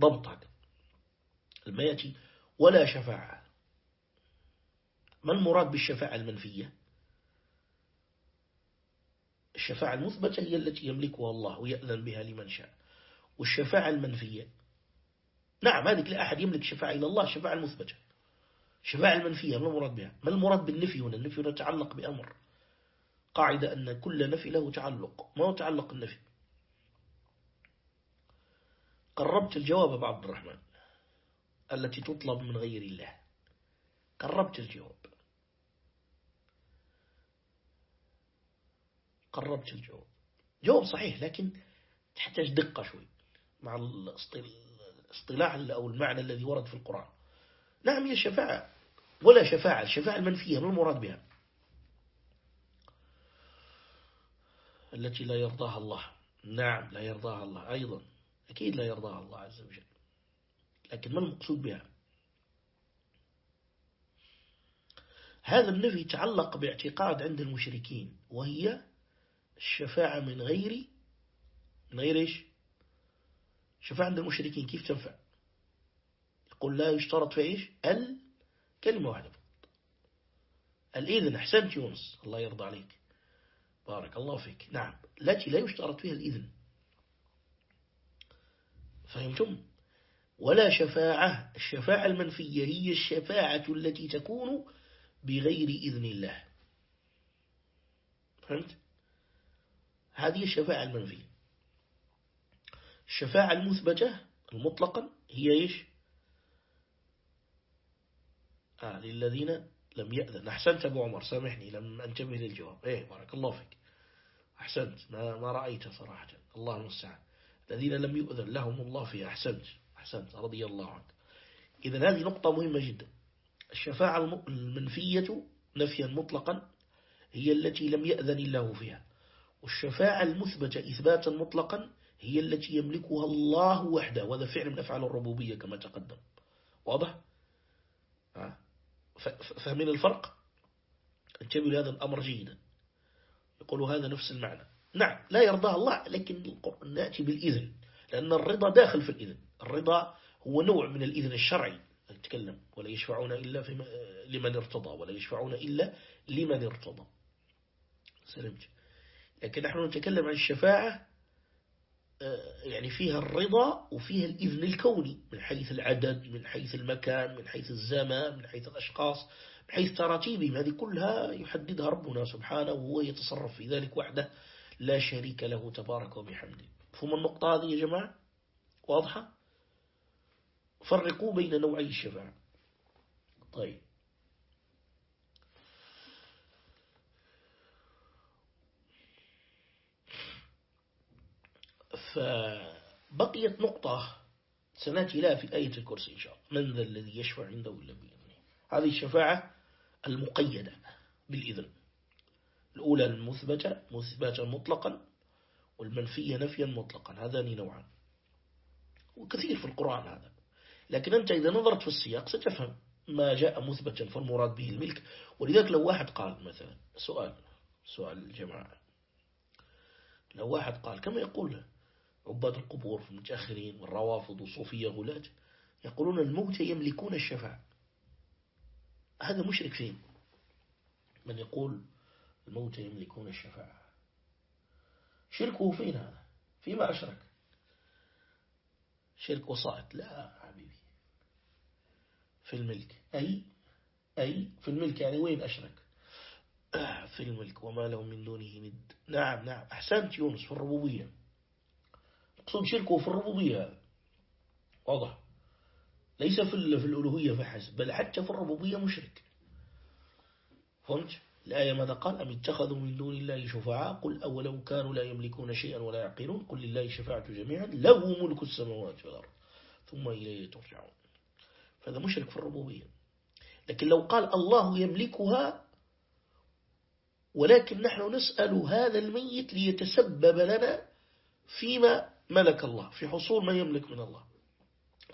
A: ضبطك لما يأتي ولا شفاعة. ما المراد بالشفاعة المنفية؟ الشفاعة المثبتة هي التي يملكها الله ويأذن بها لمن شاء. والشفاعة المنفية. نعم هذه لا أحد يملك شفاعة إلى الله الشفاعة المثبتة. الشفاعة المنفية ما المراد بها؟ ما المراد بالنفي هنا؟ النفي هنا يتعلق بأمر. قاعدة أن كل نفي له تعلق. ما هو تعلق النفي؟ قربت الجواب عبد الرحمن التي تطلب من غير الله. قربت الجواب. قربت الجواب. جواب صحيح لكن تحتاج دقة شوي مع الاصطلاح أو المعنى الذي ورد في القرآن. نعم هي الشفاعة ولا شفاعة الشفاعة المنفية ما المراد بها؟ التي لا يرضاها الله. نعم لا يرضاها الله. أيضا. أكيد لا يرضاها الله عز وجل. لكن ما المقصود بها؟ هذا النفي يتعلق باعتقاد عند المشركين وهي الشفاعة من غير من غير إيش؟ شفاعة عند المشركين. كيف تنفع؟ يقول لا يشترط في إيش؟ ال كلمة واحدة الإذن أحسنت يونس. الله يرضى عليك. بارك الله فيك. نعم. التي لا يشترط فيها الإذن. فهمتم؟ ولا شفاعة الشفاعة المنفية هي الشفاعة التي تكون بغير إذن الله. فهمت؟ هذه الشفاعة المنفية. الشفاعة المثبتة المطلقا هي إيش؟ آه للذين لم يأذن. أحسنت أبو عمر سامحني لم أنتبه للجواب. إيه بارك الله فيك. أحسنت. ما, ما رأيت صراحة. الله المستعان. الذين لم يؤذن لهم الله في أحسنت. أحسنت. رضي الله عنك. إذا هذه نقطة مهمة جدا. الشفاعة المنفية نفيا مطلقا هي التي لم يأذن الله فيها. والشفاعة المثبتة إثباتا مطلقا هي التي يملكها الله وحده. وهذا فعل من أفعال الربوبية كما تقدم. واضح؟ فهمين الفرق؟ انتبهوا لهذا الأمر جيدا. يقول هذا نفس المعنى. نعم لا يرضى الله لكن نأتي بالإذن لأن الرضا داخل في الإذن. الرضا هو نوع من الإذن الشرعي نتكلم. ولا يشفعون إلا لمن ارتضى ولا يشفعون إلا لمن ارتضى. سلمت. لكن نحن نتكلم عن الشفاعة يعني فيها الرضا وفيها الإذن الكوني من حيث العدد من حيث المكان من حيث الزمان من حيث الأشخاص من حيث تراتيبهم. هذه كلها يحددها ربنا سبحانه وهو يتصرف في ذلك وحده. لا شريك له تبارك وبحمده. فهم النقطة هذه يا جماعة؟ واضحة؟ فرقوا بين نوعي الشفاعة. طيب. فبقيت نقطة سنأتي لها في آية الكرسي إن شاء الله. من ذا الذي يشفع عنده إلا بإذنه. هذه الشفاعة المقيدة بالإذن. الأولى المثبتة مثبتا مطلقا والمنفية نفيا مطلقا. هذان نوعان. وكثير في القرآن هذا. لكن أنت إذا نظرت في السياق ستفهم ما جاء مثبتا فالمراد به الملك. ولذلك لو واحد قال مثلا سؤال سؤال الجماعة. لو واحد قال كما يقول عباد القبور في المتأخرين والروافض والصوفية غلاة يقولون الموت يملكون الشفاعة. هذا مشرك فين؟ من يقول الموت يملكون الشفاعة. شركه فين هذا؟ فيما أشرك. شرك وسائط لا حبيبي. في الملك. أي؟ أي؟ في الملك يعني وين أشرك؟ في الملك. وما له من دونه ند. نعم نعم. أحسنت يونس في الربوبية. اقصد شركه في الربوبية. واضح. ليس في في الألوهية فحسب بل حتى في الربوبية مشرك. فهمت؟ الآية ماذا قال؟ أم اتخذوا من دون الله شفعاء؟ قل أولو كانوا لا يملكون شيئا ولا يعقلون؟ قل لله شفاعة جميعا له ملك السماوات والأرض ثم إليه ترجعون. فهذا مشرك في الربوبية. لكن لو قال الله يملكها ولكن نحن نسأل هذا الميت ليتسبب لنا فيما ملك الله. في حصول ما يملك من الله.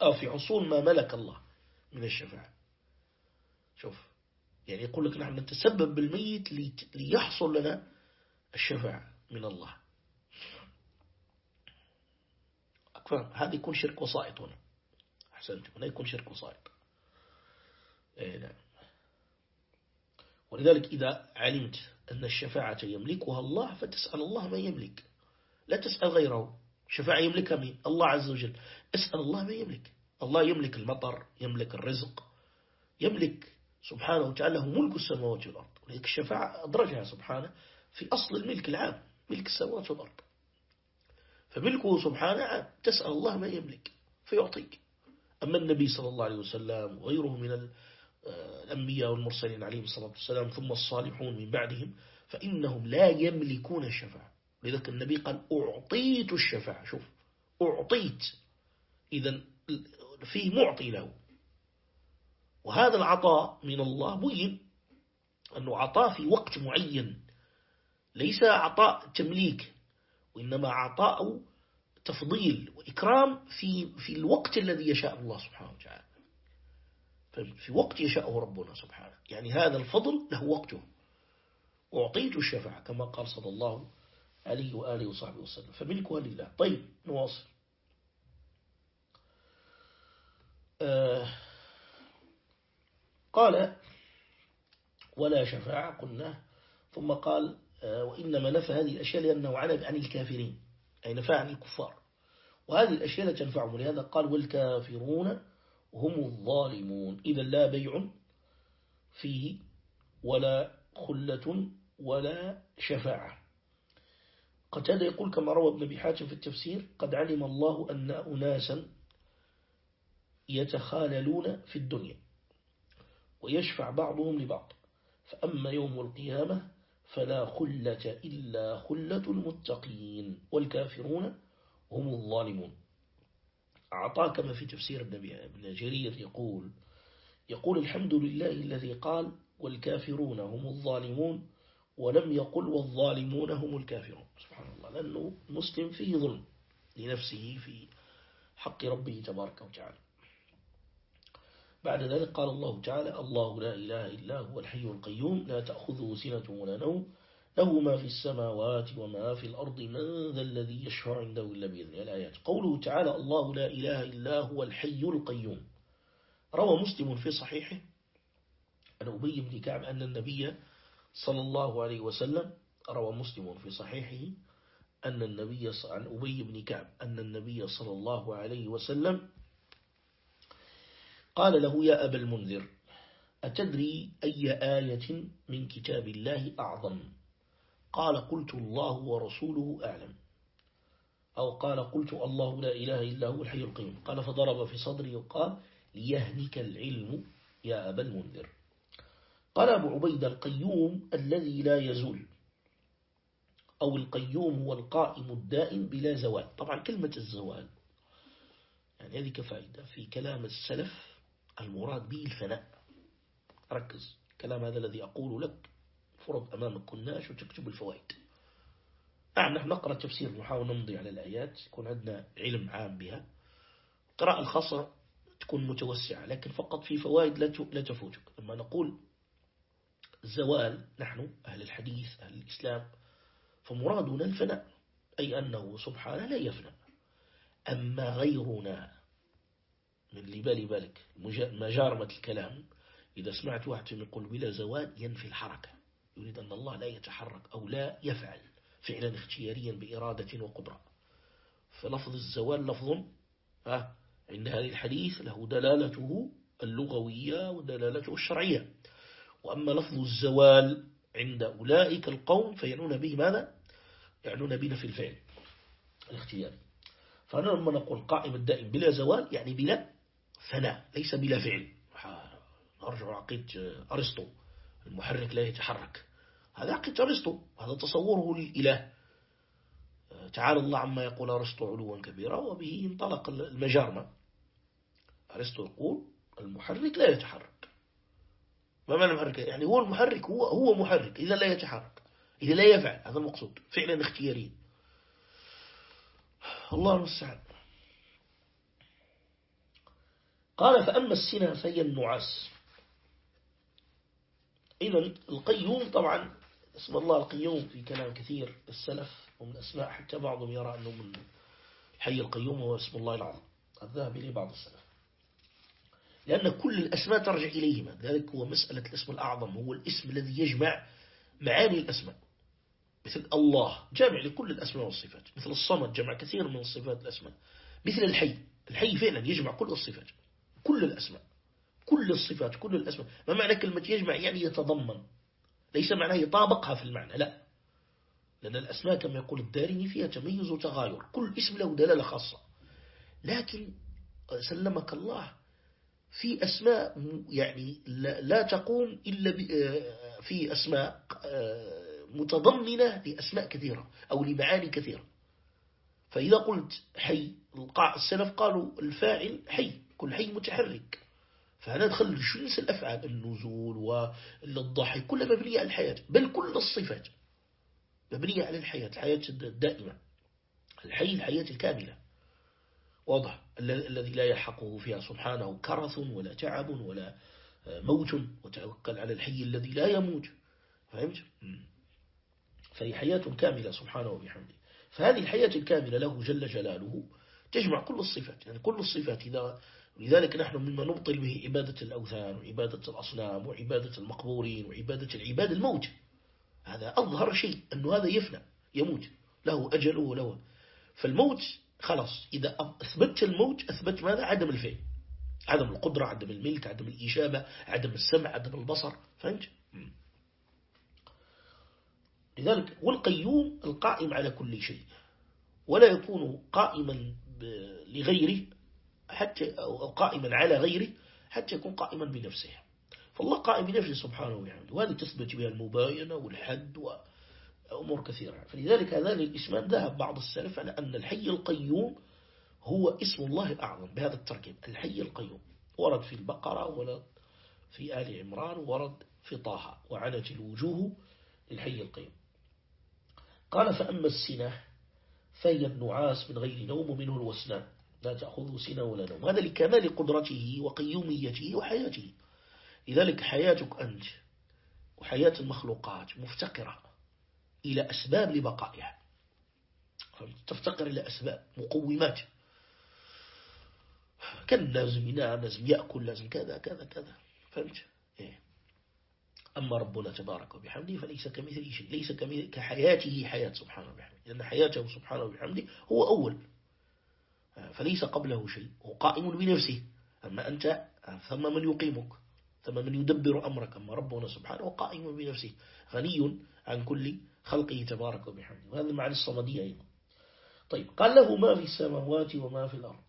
A: أو في حصول ما ملك الله من الشفاعة. شوف يعني يقول لك نحن نتسبب بالميت ليحصل لنا الشفاعة من الله. هذا يكون شرك وسائط هنا. أحسنت هنا يكون شرك وسائط. إيه نعم. ولذلك إذا علمت أن الشفاعة يملكها الله فتسأل الله ما يملك. لا تسأل غيره. شفاعة يملكها مين؟ الله عز وجل. أسأل الله ما يملك. الله يملك المطر يملك الرزق يملك سبحانه وتعالى له ملك السماوات والأرض. ولذلك الشفاعة أدرجها سبحانه في أصل الملك العام ملك السماوات والأرض. فملكه سبحانه عام. تسأل الله ما يملك فيعطيك. أما النبي صلى الله عليه وسلم وغيره من الأنبياء والمرسلين عليهم الصلاة والسلام ثم الصالحون من بعدهم فإنهم لا يملكون الشفاعة لذلك النبي قال أعطيت الشفاعة. شوف أعطيت. إذا في معطي له. وهذا العطاء من الله بين أنه عطاء في وقت معين. ليس عطاء تمليك وإنما عطاء تفضيل وإكرام في في الوقت الذي يشاء الله سبحانه وتعالى. في وقت يشاءه ربنا سبحانه. يعني هذا الفضل له وقته. أعطيت الشفاعة كما قال صلى الله عليه وآله وصحبه وسلم. فملكها لله طيب نواصل. آه قال ولا شفاعة قلنا. ثم قال آه وإنما نفى هذه الأشياء لأنه عنب عن الكافرين. أي نفى عن الكفار. وهذه الأشياء لا تنفعهم. لهذا قال والكافرون هم الظالمون. إذا لا بيع فيه ولا خلة ولا شفاعة. قتادة يقول كما روى ابن حاتم في التفسير قد علم الله أن أناسا يتخاللون في الدنيا ويشفع بعضهم لبعض فأما يوم القيامة فلا خلة إلا خلة المتقين والكافرون هم الظالمون. أعطى كما في تفسير ابن جرير يقول يقول الحمد لله الذي قال والكافرون هم الظالمون ولم يقل والظالمون هم الكافرون. سبحان الله. لأنه مسلم فيه ظلم لنفسه في حق ربه تبارك وتعالى. بعد ذلك قال الله تعالى الله لا إله إلا هو الحي القيوم لا تأخذه سنة ولا نوم له ما في السماوات وما في الأرض من ذا الذي يشفع عنده إلا بإذن الآيات. قوله تعالى الله لا إله إلا هو الحي القيوم. روى مسلم في صحيحه عن أبي بن كعب أن النبي صلى الله عليه وسلم روى مسلم في صحيحه أن النبي عن أبي بن كعب أن النبي صلى الله عليه وسلم قال له يا أبا المنذر أتدري أي آية من كتاب الله أعظم؟ قال قلت الله ورسوله أعلم. أو قال قلت الله لا إله إلا هو الحي القيوم. قال فضرب في صدري وقال ليهنك العلم يا أبا المنذر. قال أبو عبيد القيوم الذي لا يزول أو القيوم هو القائم الدائم بلا زوال. طبعا كلمة الزوال يعني هذه كفائدة في كلام السلف المراد به الفناء. ركز كلام هذا الذي أقول لك فرض أمامك كناش وتكتب الفوائد. نعم نحن نقرأ تفسير نحاول نمضي على الآيات يكون عندنا علم عام بها. قراءة الخاصة تكون متوسعة لكن فقط في فوائد لا تفوتك. لما نقول زوال نحن أهل الحديث أهل الإسلام. فمرادنا الفناء أي أنه سبحانه لا يفنى. أما غيرنا من لبال بالك مجارمة الكلام إذا سمعت واحد يقول بلا زوال ينفي الحركة. يريد أن الله لا يتحرك أو لا يفعل فعلا اختياريا بإرادة وقدرة. فلفظ الزوال لفظ عند هذه الحديث له دلالته اللغوية ودلالته الشرعية. وأما لفظ الزوال عند أولئك القوم فيعنون به ماذا؟ يعنون بنا في الفعل الاختياري فأنا لما نقول قائم الدائم بلا زوال يعني بلا فناء ليس بلا فعل. نرجع عقيدة أرسطو المحرك لا يتحرك. هذا عقيدة أرسطو هذا تصوره للإله. تعالى الله عما يقول أرسطو علوا كبيرا وبه انطلق المجارمة أرسطو يقول المحرك لا يتحرك. ما معنى المحرك. يعني هو المحرك هو هو محرك. إذا لا يتحرك. إذا لا يفعل. هذا المقصود. فعلا اختياري الله المستعان. قال فأما السنة فهي النعاس. إذا القيوم طبعا اسم الله القيوم في كلام كثير السلف ومن أسماء حتى بعضهم يرى أنه من الحي القيوم هو اسم الله العظيم. الذهب إليه بعض السلف. لأن كل الأسماء ترجع إليهما. ذلك هو مسألة الأسم الأعظم هو الاسم الذي يجمع معاني الأسماء. مثل الله جامع لكل الأسماء والصفات. مثل الصمد جمع كثير من الصفات الأسماء. مثل الحي الحي فعلا يجمع كل الصفات. كل الأسماء. كل الصفات كل الأسماء. ما معنى كلمة يجمع؟ يعني يتضمن. ليس معناه يطابقها في المعنى لا. لأن الأسماء كما يقول الدارمي فيها تميز وتغاير. كل اسم له دلالة خاصة. لكن سلمك الله في أسماء يعني لا تقوم إلا في أسماء متضمنة لأسماء كثيرة أو لمعاني كثيرة. فإذا قلت حي السلف قالوا الفاعل حي كل حي متحرك. فهنا دخل جنس الأفعال؟ النزول والضحك كلها مبنية على الحياة بل كل الصفات مبنية على الحياة الحياة الدائمة الحي الحياة الكاملة. واضح. الذي لا يلحقه فيها سبحانه كرث ولا تعب ولا موت وتوكل على الحي الذي لا يموت فهمت؟ فهي حياة كاملة سبحانه وبحمده. فهذه الحياة الكاملة له جل جلاله تجمع كل الصفات. يعني كل الصفات إذا لذلك نحن مما نبطل به عبادة الأوثان وعبادة الأصنام وعبادة المقبورين وعبادة العباد الموت هذا أظهر شيء أنه هذا يفنى يموت له أجل وله. فالموت خلاص إذا أثبت الموت أثبت ماذا؟ عدم الفعل عدم القدرة عدم الملك عدم الإجابة عدم السمع عدم البصر. فهمت؟ لذلك والقيوم القائم على كل شيء. ولا يكون قائما لغيره حتى أو قائما على غيره حتى يكون قائما بنفسه. فالله قائم بنفسه سبحانه وتعالى. وهذه تثبت بها المباينة والحد وأمور كثيرة. فلذلك هذان الاسمان ذهب بعض السلف على أن الحي القيوم هو اسم الله الأعظم بهذا التركيب. الحي القيوم. ورد في البقرة ورد في آل عمران ورد في طه وعنت الوجوه للحي القيوم. قال فأما السنة فهي النعاس من غير نوم منه الوسنان لا تأخذه سنة ولا نوم. هذا لكمال قدرته وقيوميته وحياته. لذلك حياتك أنت وحياة المخلوقات مفتقرة. إلى أسباب لبقائها. تفتقر إلى أسباب مقومات. كان لازم ينام لازم يأكل لازم كذا كذا كذا. فهمت؟ إيه. أما ربنا تبارك وبحمده فليس كمثله شيء ليس كحياته حياة سبحانه وبحمده. لأن حياته سبحانه وبحمده هو أول. فليس قبله شيء هو قائم بنفسه. أما أنت ثم من يقيمك ثم من يدبر أمرك. أما ربنا سبحانه قائم بنفسه. غني عن كل خلقه تبارك وبحمده. وهذا معنى الصمدية أيضا. طيب قال له ما في السماوات وما في الأرض.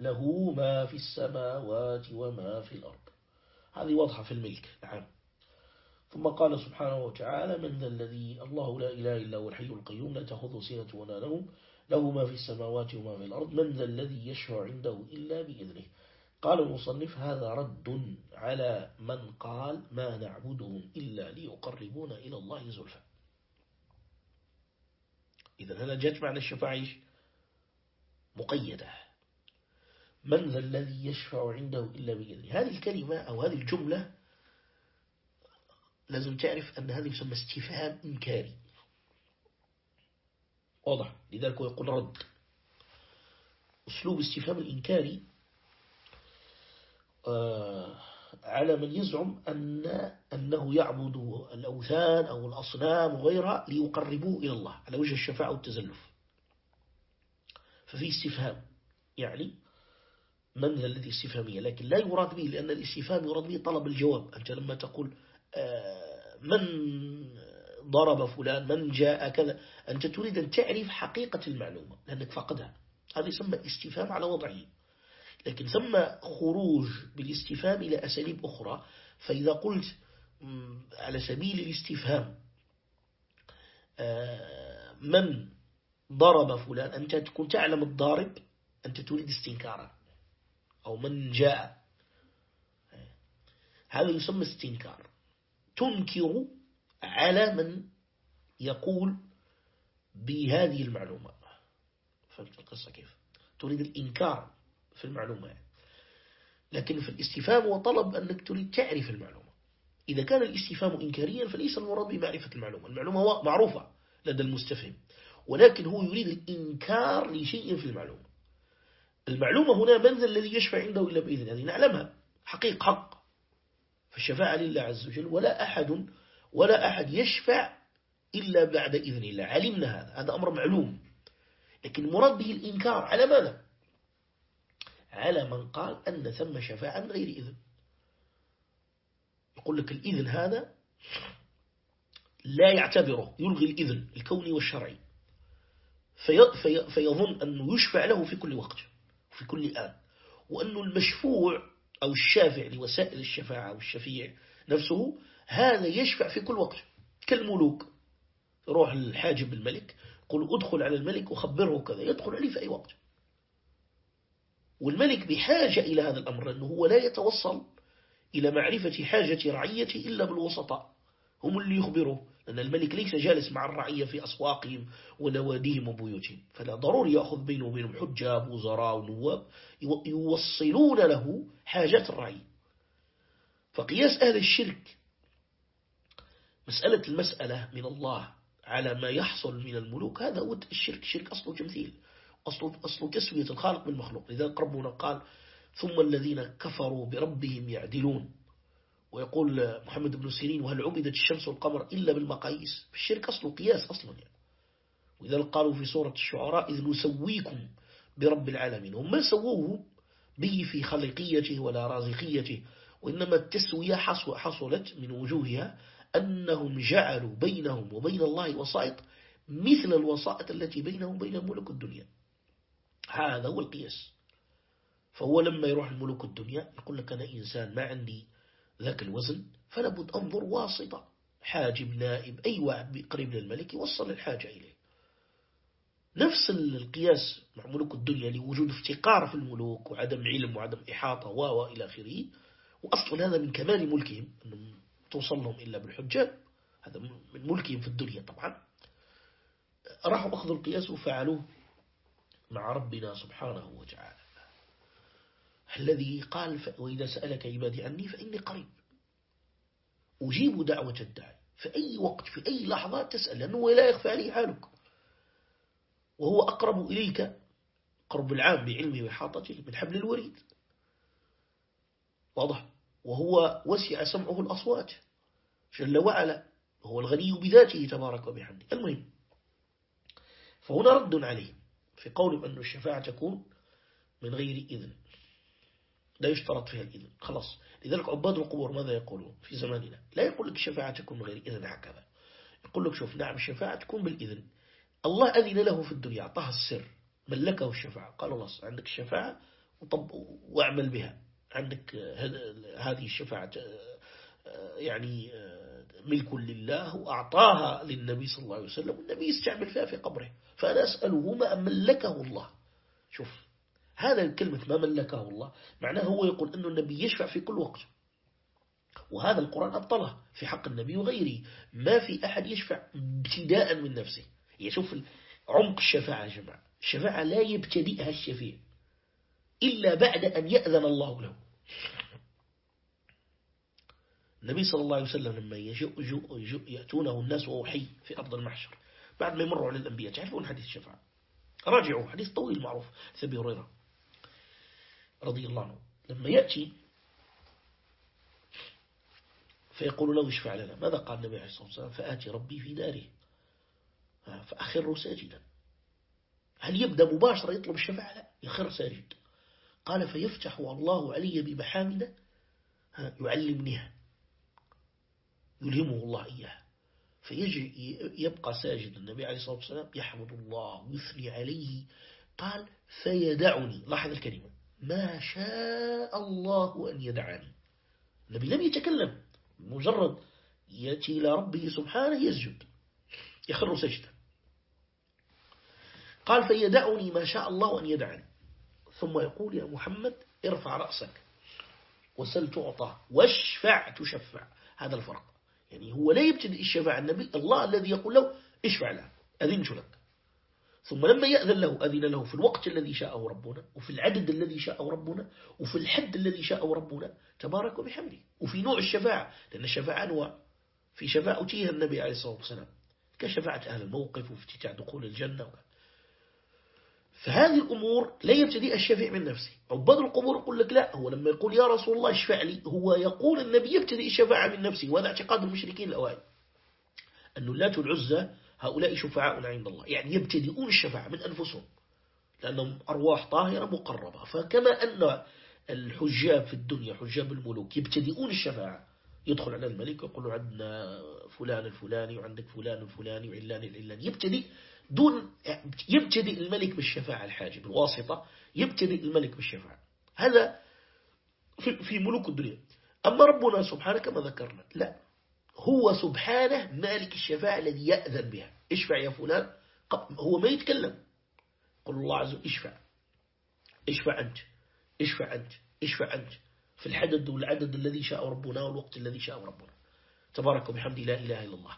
A: له ما في السماوات وما في الأرض. هذه واضحة في الملك. نعم. ثم قال سبحانه وتعالى من ذا الذي الله لا إله إلا هو الحي القيوم لا تأخذه سنة ولا نوم. له ما في السماوات وما في الأرض. من ذا الذي يشفع عنده إلا بإذنه. قال المصنف هذا رد على من قال ما نعبدهم إلا ليقربون إلى الله زلفا إذا هنا جاءت معنى الشفاعة مقيدة. من ذا الذي يشفع عنده إلا بإذنه هذه الكلمة أو هذه الجملة لازم تعرف أن هذه يسمى استفهام إنكاري. واضح؟ لذلك هو يقول رد. أسلوب استفهام الإنكاري آه، على من يزعم أن أنه يعبد الأوثان أو الأصنام وغيرها ليقربوه إلى الله على وجه الشفاعة والتزلف. ففي استفهام. يعني من ذا الذي استفهامية؟ لكن لا يراد به لأن الاستفهام يراد به طلب الجواب. أنت لما تقول آه، من ضرب فلان من جاء كذا أنت تريد أن تعرف حقيقة المعلومة لأنك فقدها هذا يسمى استفهام على وضعه. لكن ثم خروج بالاستفهام إلى أساليب أخرى فإذا قلت على سبيل الاستفهام آه، من ضرب فلان أنت تكون تعلم الضارب أنت تريد استنكارا أو من جاء. هذا يسمى استنكار. تنكر على من يقول بهذه المعلومة. فهمت القصة كيف؟ تريد الإنكار. في المعلومة لكن في الاستفهام هو طلب أنك تريد تعرف المعلومة. إذا كان الاستفهام إنكاريا فليس المراد بمعرفة المعلومة. المعلومة معروفة لدى المستفهم ولكن هو يريد الإنكار لشيء في المعلومة. المعلومة هنا منزل الذي يشفع عنده إلا بإذن هذه نعلمها. حقيقة حق. فالشفاعة لله عز وجل ولا أحد ولا أحد يشفع إلا بعد إذن الله. علمنا هذا. هذا أمر معلوم. لكن المراد به الإنكار على ماذا؟ على من قال أن ثم شفاعة من غير إذن. يقول لك الإذن هذا لا يعتبره يلغي الإذن الكوني والشرعي. في في فيظن أنه يشفع له في كل وقت في كل آن. وأنه المشفوع أو الشافع لوسائل الشفاعة والشفيع نفسه هذا يشفع في كل وقت. كالملوك روح الحاجب الملك قل أدخل على الملك وخبره كذا يدخل عليه في أي وقت. والملك بحاجة إلى هذا الأمر لأنه هو لا يتوصل إلى معرفة حاجة رعيته إلا بالوسطاء. هم اللي يخبروه أن الملك ليس جالس مع الرعية في أسواقهم ونواديهم وبيوتهم. فلا ضروري يأخذ بينه وبينهم حجاب وزراء ونواب يوصلون له حاجات الرعية فقياس أهل الشرك مسألة المسألة من الله على ما يحصل من الملوك هذا هو الشرك الشرك أصله تمثيل أصله, أصله تسوية الخالق بالمخلوق لذلك ربنا قال ثم الذين كفروا بربهم يعدلون. ويقول محمد بن سيرين وهل عبدت الشمس والقمر إلا بالمقاييس؟ الشرك أصله قياس أصلا يعني. وإذا قالوا في سورة الشعراء إذ نسويكم برب العالمين. هم ما سووه به في خلقيته ولا رازقيته وإنما التسوية حصلت من وجوهها أنهم جعلوا بينهم وبين الله وسائط مثل الوسائط التي بينهم وبين ملوك الدنيا. هذا هو القياس. فهو لما يروح الملوك الدنيا يقول لك أنا إنسان ما عندي ذاك الوزن فلابد أنظر واسطة. حاجب نائب أي واحد قريب للملك يوصل الحاجة إليه. نفس القياس مع ملوك الدنيا لوجود افتقار في الملوك وعدم علم وعدم إحاطة و إلى آخره. وأصلا هذا من كمال ملكهم أنهم توصل لهم إلا بالحجاب هذا من ملكهم في الدنيا طبعا. راحوا أخذوا القياس وفعلوه. مع ربنا سبحانه وتعالى. الذي قال وإذا سألك عبادي عني فإني قريب. أجيب دعوة الداعي. في أي وقت في أي لحظة تسأل لأنه لا يخفى عليه حالك. وهو أقرب إليك قرب العام بعلمه وإحاطته من حبل الوريد. واضح. وهو وسع سمعه الأصوات جل وعلا. هو الغني بذاته تبارك وبحمده. المهم فهنا رد عليه. في قول أن الشفاعة تكون من غير إذن. لا يشترط فيها الإذن. خلاص. لذلك عباد القبور ماذا يقولون في زماننا؟ لا يقول لك الشفاعة تكون من غير إذن هكذا. يقول لك شوف نعم الشفاعة تكون بالإذن. الله أذن له في الدنيا أعطاه السر ملكه الشفاعة. قال الله عندك الشفاعة وطب واعمل بها. عندك هذه الشفاعة يعني ملك لله وأعطاها للنبي صلى الله عليه وسلم والنبي يستعمل فيها في قبره. فأنا أسأله ما ملكه الله. شوف هذا الكلمة ما ملكه الله معناه هو يقول أنه النبي يشفع في كل وقت. وهذا القرآن أبطله في حق النبي وغيره. ما في أحد يشفع ابتداء من نفسه. يشوف عمق الشفاعة يا جماعة. الشفاعة لا يبتدئها الشفيع إلا بعد أن يأذن الله له. النبي صلى الله عليه وسلم لما يأتونه الناس وهو حي في أرض المحشر. بعد ما يمروا على الأنبياء. تعرفون حديث الشفاعة راجعوا حديث طويل معروف ثبي هريرة رضي الله عنه. لما يأتي فيقول له اشفع لنا. ماذا قال النبي عليه الصلاة والسلام؟ فآتي ربي في داره. فأخر ساجدا. هل يبدأ مباشرة يطلب الشفاعة لا يخر ساجد. قال فيفتح الله علي بمحامد يعلمنيها يلهمه الله إياها. فيجي يبقى ساجد. النبي عليه الصلاة والسلام يحمد الله ويثني عليه. قال فيدعني. لاحظ الكلمة. ما شاء الله أن يدعني. النبي لم يتكلم. مجرد يأتي إلى ربه سبحانه يسجد. يخر سجدا قال فيدعني. ما شاء الله أن يدعني. ثم يقول يا محمد ارفع رأسك. وسل تعطى. واشفع تشفع. هذا الفرق. يعني هو لا يبتدئ الشفاعة النبي الله الذي يقول له اشفع له أذنت لك؟ ثم لما يأذن له أذن له في الوقت الذي شاءه ربنا وفي العدد الذي شاءه ربنا وفي الحد الذي شاءه ربنا تبارك وبحمده. وفي نوع الشفاعة لأن الشفاعة أنواع. في شفاعة أتيها النبي عليه الصلاة والسلام كشفاعة أهل الموقف وافتتاح دخول الجنة فهذه الأمور لا يبتدئ الشفيع من نفسه. عباد القبور يقول لك لا هو لما يقول يا رسول الله اشفع لي هو يقول النبي يبتدئ الشفاعة من نفسه وهذا اعتقاد المشركين الأوائل. أن اللات والعزة هؤلاء شفعاء عند الله. يعني يبتدئون الشفاعة من أنفسهم لأنهم أرواح طاهرة مقربة. فكما أن الحجاب في الدنيا حجاب الملوك يبتدئون الشفاعة. يدخل على الملك ويقول عندنا فلان الفلاني وعندك فلان الفلاني وعلان العلاني. يبتدئ دون يبتدئ الملك بالشفاعة الحاجب الواسطة يبتدئ الملك بالشفاعة. هذا في, في ملوك الدنيا. أما ربنا سبحانه كما ذكرنا لا. هو سبحانه مالك الشفاعة الذي يأذن بها. اشفع يا فلان. هو ما يتكلم. قل الله عز وجل اشفع. اشفع أنت. اشفع أنت. اشفع أنت. في الحدد والعدد الذي شاء ربنا والوقت الذي شاء ربنا. تبارك وبحمد لا إله إلا الله.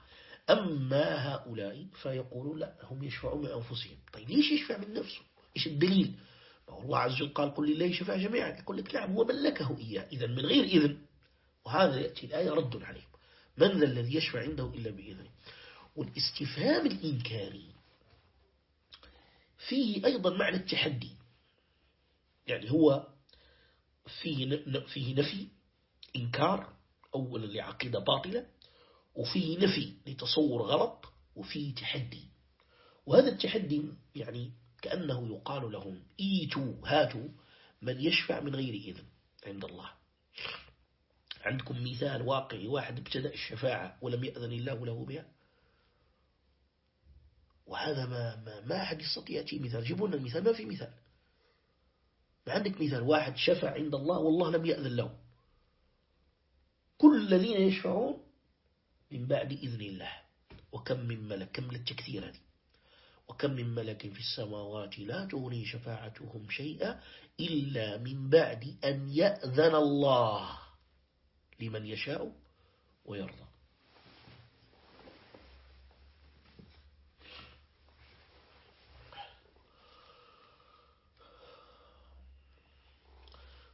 B: أما هؤلاء فيقولون لا هم يشفعون من أنفسهم. طيب ليش يشفع من نفسه؟ إيش الدليل؟ الله عز وجل قال قل لله يشفع جميعا يقول لك نعم هو ملكه إياه إذا من غير إذن. وهذا يأتي الآية رد عليه من ذا الذي يشفع عنده إلا بإذنه؟ والاستفهام الإنكاري فيه أيضا معنى التحدي. يعني هو فيه فيه نفي إنكار أولا لعقيدة باطلة وفيه نفي لتصور غلط وفيه تحدي. وهذا التحدي يعني كأنه يقال لهم إيتوا هاتوا من يشفع من غير إذن عند الله. عندكم مثال واقعي واحد ابتدأ الشفاعة ولم يأذن الله له بها؟ وهذا ما ما, ما أحد يستطيع. يأتي مثال جيبوا لنا المثال ما في مثال. ما عندك مثال واحد شفع عند الله والله لم يأذن له. كل الذين يشفعون من بعد إذن الله. وكم من ملك كم للتكثير هذه وكم من ملك في السماوات لا تغني شفاعتهم شيئا إلا من بعد أن يأذن الله لمن يشاء ويرضى.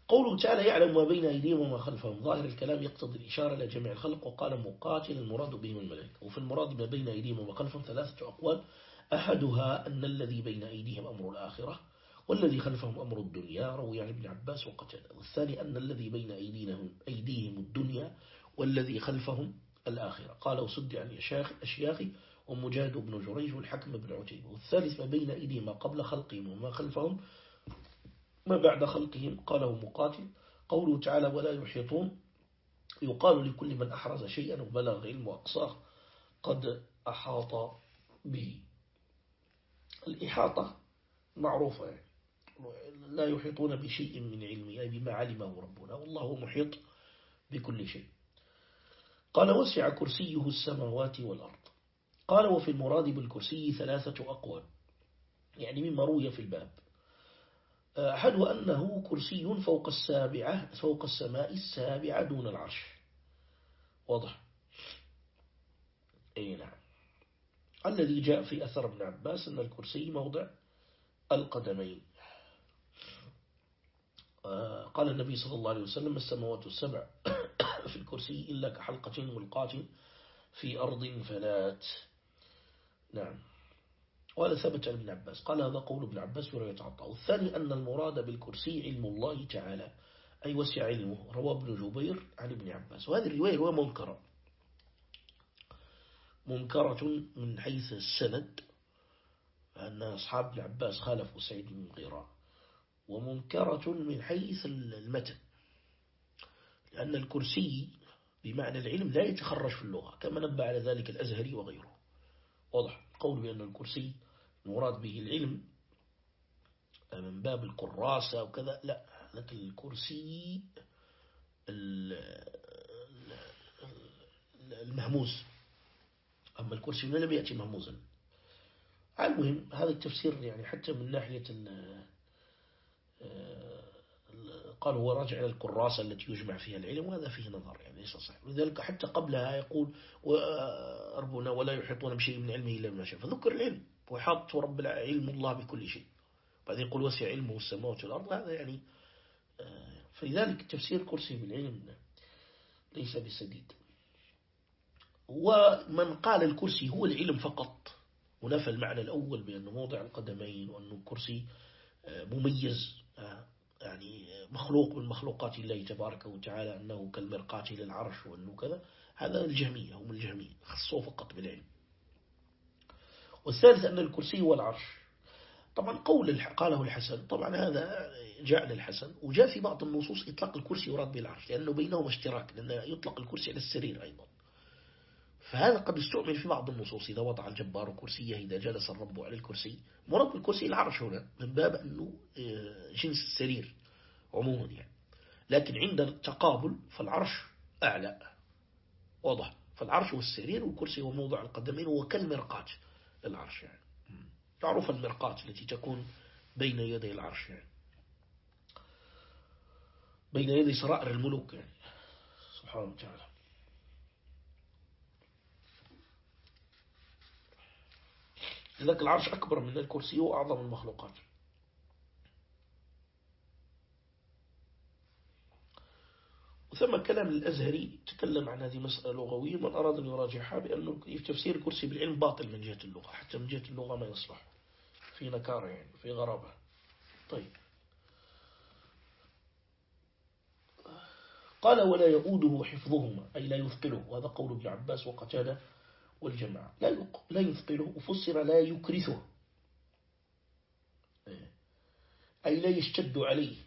B: قوله تعالى يعلم ما بين أيديهم وما خلفهم. ظاهر الكلام يقتضي الإشارة إلى جميع الخلق وقال مقاتل المراد بهم الملائكة. وفي المراد ما بين أيديهم وما خلفهم ثلاثة أقوال. أحدها أن الذي بين أيديهم أمر الآخرة والذي خلفهم أمر الدنيا. روي عن ابن عباس وقتل والثاني أن الذي بين أيديهم, الدنيا والذي خلفهم الآخرة. قال وصد عن أشياخي ومجاد بن جريج والحكم بن عتيبة. والثالث ما بين أيديهم ما قبل خلقهم وما خلفهم ما بعد خلقهم؟ قاله مقاتل. قوله تعالى ولا يحيطون. يقال لكل من أحرز شيئا وبلغ علم أقصاه قد أحاط به. الإحاطة معروفة. لا يحيطون بشيء من علمه أي بما علمه ربنا. والله محيط بكل شيء. قال وسع كرسيه السماوات والأرض. قال وفي المراد بالكرسي ثلاثة أقوال. يعني مما روي في الباب. أحد أنه كرسي فوق السابعة فوق السماء السابعة دون العرش. واضح؟ أي نعم. الذي جاء في أثر ابن عباس أن الكرسي موضع القدمين. آه، قال النبي صلى الله عليه وسلم السماوات السبع في الكرسي إلا كحلقة ملقاة في أرض فلات. نعم. وهذا ثبت عن ابن عباس. قال هذا قول ابن عباس ولا يتعطى والثاني أن المراد بالكرسي علم الله تعالى أي وسع علمه. روى ابن جبير عن ابن عباس. وهذه الرواية هو منكرة. منكرة من حيث السند أن أصحاب ابن عباس خالفوا سعيد بن غيران ومنكرة من حيث المتن. لأن الكرسي بمعنى العلم لا يتخرج في اللغة كما نبع على ذلك الأزهري وغيره. واضح؟ قول بأن الكرسي المراد به العلم من باب الكراسة وكذا لا لكن الكرسي المهموز أما الكرسي لم يأتي مهموزا المهم هذا التفسير يعني حتى من ناحية قال هو راجع إلى الكراسة التي يجمع فيها العلم وهذا فيه نظر يعني ليس صحيح. ولذلك حتى قبلها يقول ربنا ولا يحيطون بشيء من علمه إلا بما شاء. فذكر العلم. وحاط رب علم الله بكل شيء. بعدين يقول وسع علمه السماوات والأرض. هذا يعني آه، فلذلك تفسير كرسي بالعلم ليس بسديد. ومن قال الكرسي هو العلم فقط ونفى المعنى الأول بأنه موضع القدمين وأنه الكرسي آه، مميز آه، يعني مخلوق من مخلوقات الله تبارك وتعالى أنه كالمرقاة للعرش وأنه كذا. هذا الجهمية هم الجهمية خصوه فقط بالعلم. والثالث أن الكرسي هو العرش. طبعا قول قاله الحسن. طبعا هذا جاء للحسن وجاء في بعض النصوص إطلاق الكرسي يراد به العرش لأنه بينهما اشتراك لأنه يطلق الكرسي على السرير أيضا. فهذا قد استعمل في بعض النصوص إذا وضع الجبار كرسيه إذا جلس الرب على الكرسي. مراد الكرسي العرش هنا من باب أنه آه، جنس السرير عموما يعني. لكن عند التقابل فالعرش أعلى. واضح. فالعرش والسرير والكرسي هو موضع القدمين هو كالمرقات العرش يعني تعرف المرقات التي تكون بين يدي العرش يعني بين يدي سرائر الملوك. يعني سبحانه وتعالى. لذلك العرش أكبر من الكرسي وأعظم المخلوقات. وثم كلام الأزهري تكلم عن هذه مسألة لغوية. من أراد أن يراجعها بأنه تفسير الكرسي بالعلم باطل من جهة اللغة حتى من جهة اللغة ما يصلح. في نكارة يعني في غرابة. طيب. قال ولا يؤوده حفظهما أي لا يثقله. وهذا قول ابن عباس وقتادة والجماعة. لا لا يثقله وفسر لا يكرثه. أي لا يشتد عليه.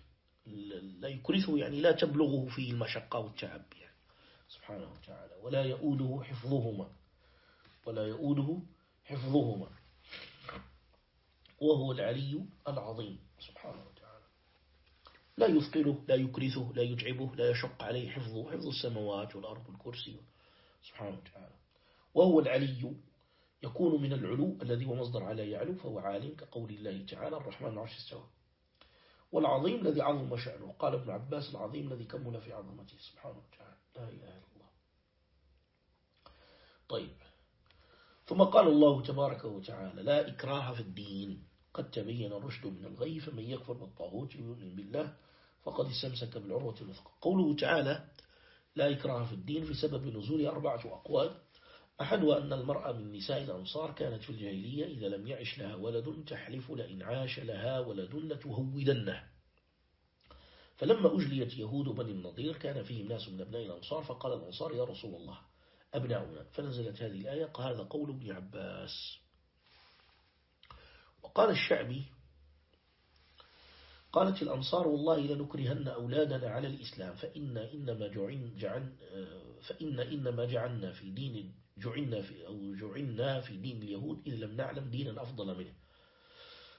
B: لا يكرثه يعني لا تبلغه فيه المشقة والتعب يعني سبحانه وتعالى. ولا يؤوده حفظهما ولا يؤوده حفظهما. وهو العلي العظيم سبحانه وتعالى. لا يثقله لا يكرثه لا يتعبه لا يشق عليه حفظه حفظ السماوات والأرض والكرسي سبحانه وتعالى. وهو العلي يكون من العلو الذي هو مصدر على يعلو فهو عالم كقول الله تعالى الرحمن العرش استوى. والعظيم الذي عظم شأنه. قال ابن عباس العظيم الذي كمل في عظمته. سبحانه وتعالى. لا إله إلا الله. طيب. ثم قال الله تبارك وتعالى لا إكراه في الدين. قد تبين الرشد من الغي فمن يكفر بالطاغوت ويؤمن بالله فقد استمسك بالعروة الوثقى. قوله تعالى لا إكراه في الدين في سبب نزول أربعة أقوال أحدها أن المرأة من نساء الأنصار كانت في الجاهلية إذا لم يعش لها ولد تحلف لئن عاش لها ولد لتهودنه. فلما أجليت يهود بني النضير كان فيهم ناس من أبناء الأنصار فقال الأنصار يا رسول الله أبناؤنا. فنزلت هذه الآية هذا قول ابن عباس. وقال الشعبي قالت الأنصار والله لنكرهن أولادنا على الإسلام إنما فإن إنما جعلنا في دين جعلنا في أو جعلنا في دين اليهود إذ لم نعلم دينا أفضل منه.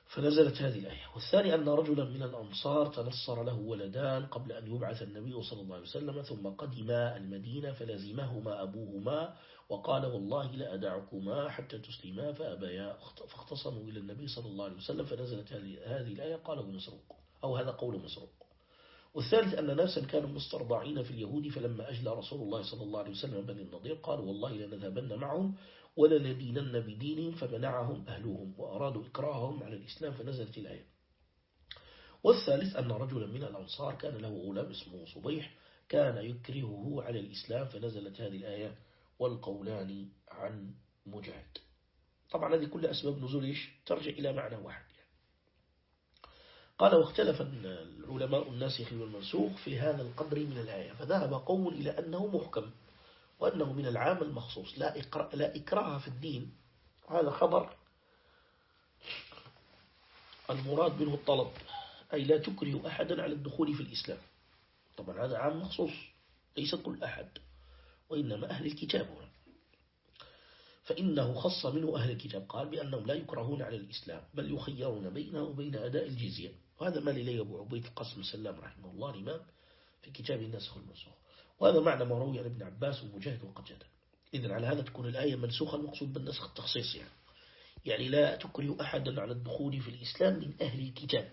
B: فنزلت هذه الآية. والثاني أن رجلا من الأنصار تنصر له ولدان قبل أن يبعث النبي صلى الله عليه وسلم ثم قدما المدينة فلزمهما أبوهما وقال والله لا أدعكما حتى تسلما فأبيا فاختصموا إلى النبي صلى الله عليه وسلم. فنزلت هذه الآية. قاله مسروق. أو هذا قول مسروق. والثالث أن ناسا كانوا مسترضعين في اليهود فلما أجلى رسول الله صلى الله عليه وسلم بني النضير قالوا والله لنذهبن معهم ولندينن بدينهم فمنعهم أهلهم وأرادوا إكراههم على الإسلام فنزلت الآية. والثالث أن رجلا من الأنصار كان له غلام اسمه صبيح كان يكرهه على الإسلام فنزلت هذه الآية والقولان عن مجاهد. طبعا هذه كل أسباب نزول ترجع إلى معنى واحد. قال واختلف العلماء الناسخ والمنسوخ في هذا القدر من الآية فذهب قوم إلى أنه محكم وأنه من العام المخصوص لا, إكراه, لا إكراه في الدين. هذا خبر المراد منه الطلب أي لا تكره أحدا على الدخول في الإسلام. طبعا هذا عام مخصوص ليس كل أحد وإنما أهل الكتاب فإنه خص منه أهل الكتاب قال بأنهم لا يكرهون على الإسلام بل يخيرون بينه وبين أداء الجزية. وهذا ما للي أبو عبيد القاسم السلام رحمه الله الإمام في كتاب النسخ والمنسوخ وهذا معنى ما روي عن ابن عباس ومجاهد وقتادة إذن على هذا تكون الآية منسوخة المقصود بالنسخ التخصيص يعني. يعني لا تكره أحدا على الدخول في الإسلام من أهل الكتاب.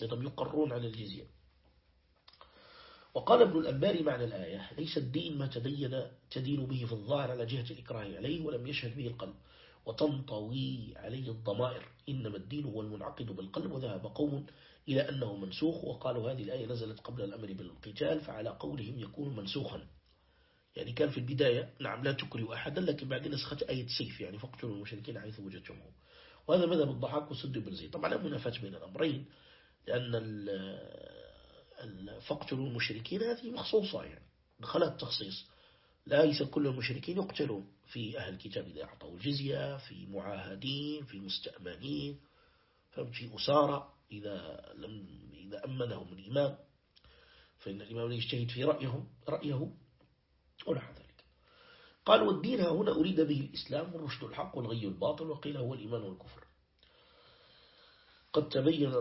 B: لأنهم يقرون على الجزية. وقال ابن الأنباري معنى الآية ليس الدين ما تدين تدين به في الظاهر على جهة الإكراه عليه ولم يشهد به القلب. وتنطوي عليه الضمائر. إنما الدين هو المنعقد بالقلب وذهب قوم إلى أنه منسوخ وقالوا هذه الآية نزلت قبل الأمر بالقتال فعلى قولهم يكون منسوخا. يعني كان في البداية نعم لا تكري أحدا لكن بعد نسخة آية سيف يعني فاقتلوا المشركين حيث وجدتموهم وهذا مذهب الضحاك وسد بن زيد طبعا لا منافاة بين الأمرين لأن فاقتلوا المشركين هذه مخصوصة يعني دخلت تخصيص. ليس كل المشركين يقتلون. في أهل الكتاب إذا أعطوا الجزية في معاهدين في مستأمنين. في أسارة إذا لم إذا أمنهم الإمام فإن الإمام يجتهد في رأيهم رأيه ونحو ذلك. قال والدين هنا أريد به الإسلام والرشد الحق والغي الباطل وقيل هو الإيمان والكفر. قد تبين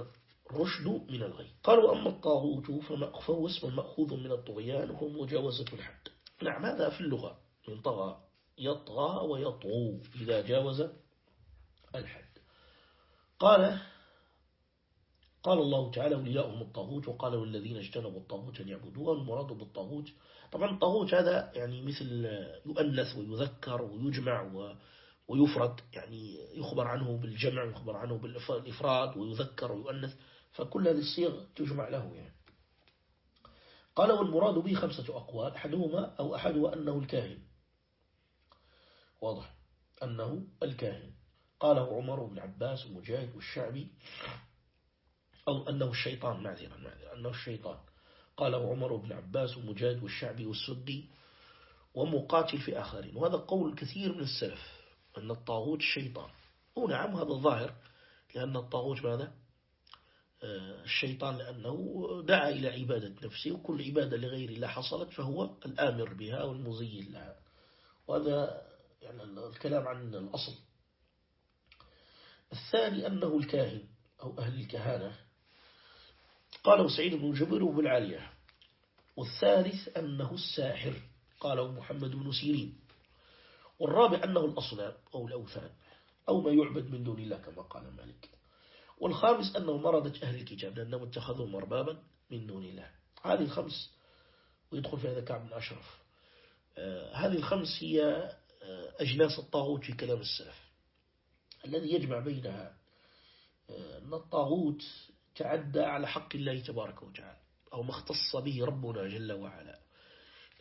B: الرشد من الغي. قال وأما الطاغوت فهو اسم مأخوذ من الطغيان وهو مجاوزة الحد. نعم هذا في اللغة من طغى يطغى ويطغو. إذا جاوز الحد. قال قال الله تعالى ولياؤهم الطاغوت. وقال والذين اجتنبوا الطاغوت أن يعبدوها المراد بالطاغوت. طبعا الطاغوت هذا يعني مثل يؤنث ويذكر ويجمع ويفرد. يعني يخبر عنه بالجمع ويخبر عنه بالإفراد ويذكر ويؤنث. فكل هذه الصيغ تجمع له يعني. قال والمراد به خمسة أقوال أحدهما أو أحدها أنه الكاهن. واضح أنه الكاهن. قاله عمر بن عباس ومجاهد والشعبي أو أنه الشيطان معذرا معذرا أنه الشيطان. قاله عمر بن عباس ومجاهد والشعبي والسدي ومقاتل في آخرين. وهذا قول كثير من السلف أن الطاغوت الشيطان. ونعم هذا الظاهر لأن الطاغوت ماذا؟ آه، الشيطان لأنه دعا إلى عبادة نفسه وكل عبادة لغير الله حصلت فهو الآمر بها والمزين لها. وهذا يعني الكلام عن الأصل. الثاني أنه الكاهن أو أهل الكهانة. قاله سعيد بن جبر وابن عالية والثالث أنه الساحر قاله محمد بن سيرين. والرابع أنه الأصنام أو الأوثان أو ما يعبد من دون الله كما قال مالك. والخامس أنه مرضت أهل الكتاب لأنهم اتخذوا مربابا من دون الله. هذه الخمس ويدخل في هذا كعب بن أشرف. آه هذه الخمس هي آه أجناس الطاغوت في كلام السلف. الذي يجمع بينها آه أن الطاغوت تعدى على حق الله تبارك وتعالى أو ما اختص به ربنا جل وعلا.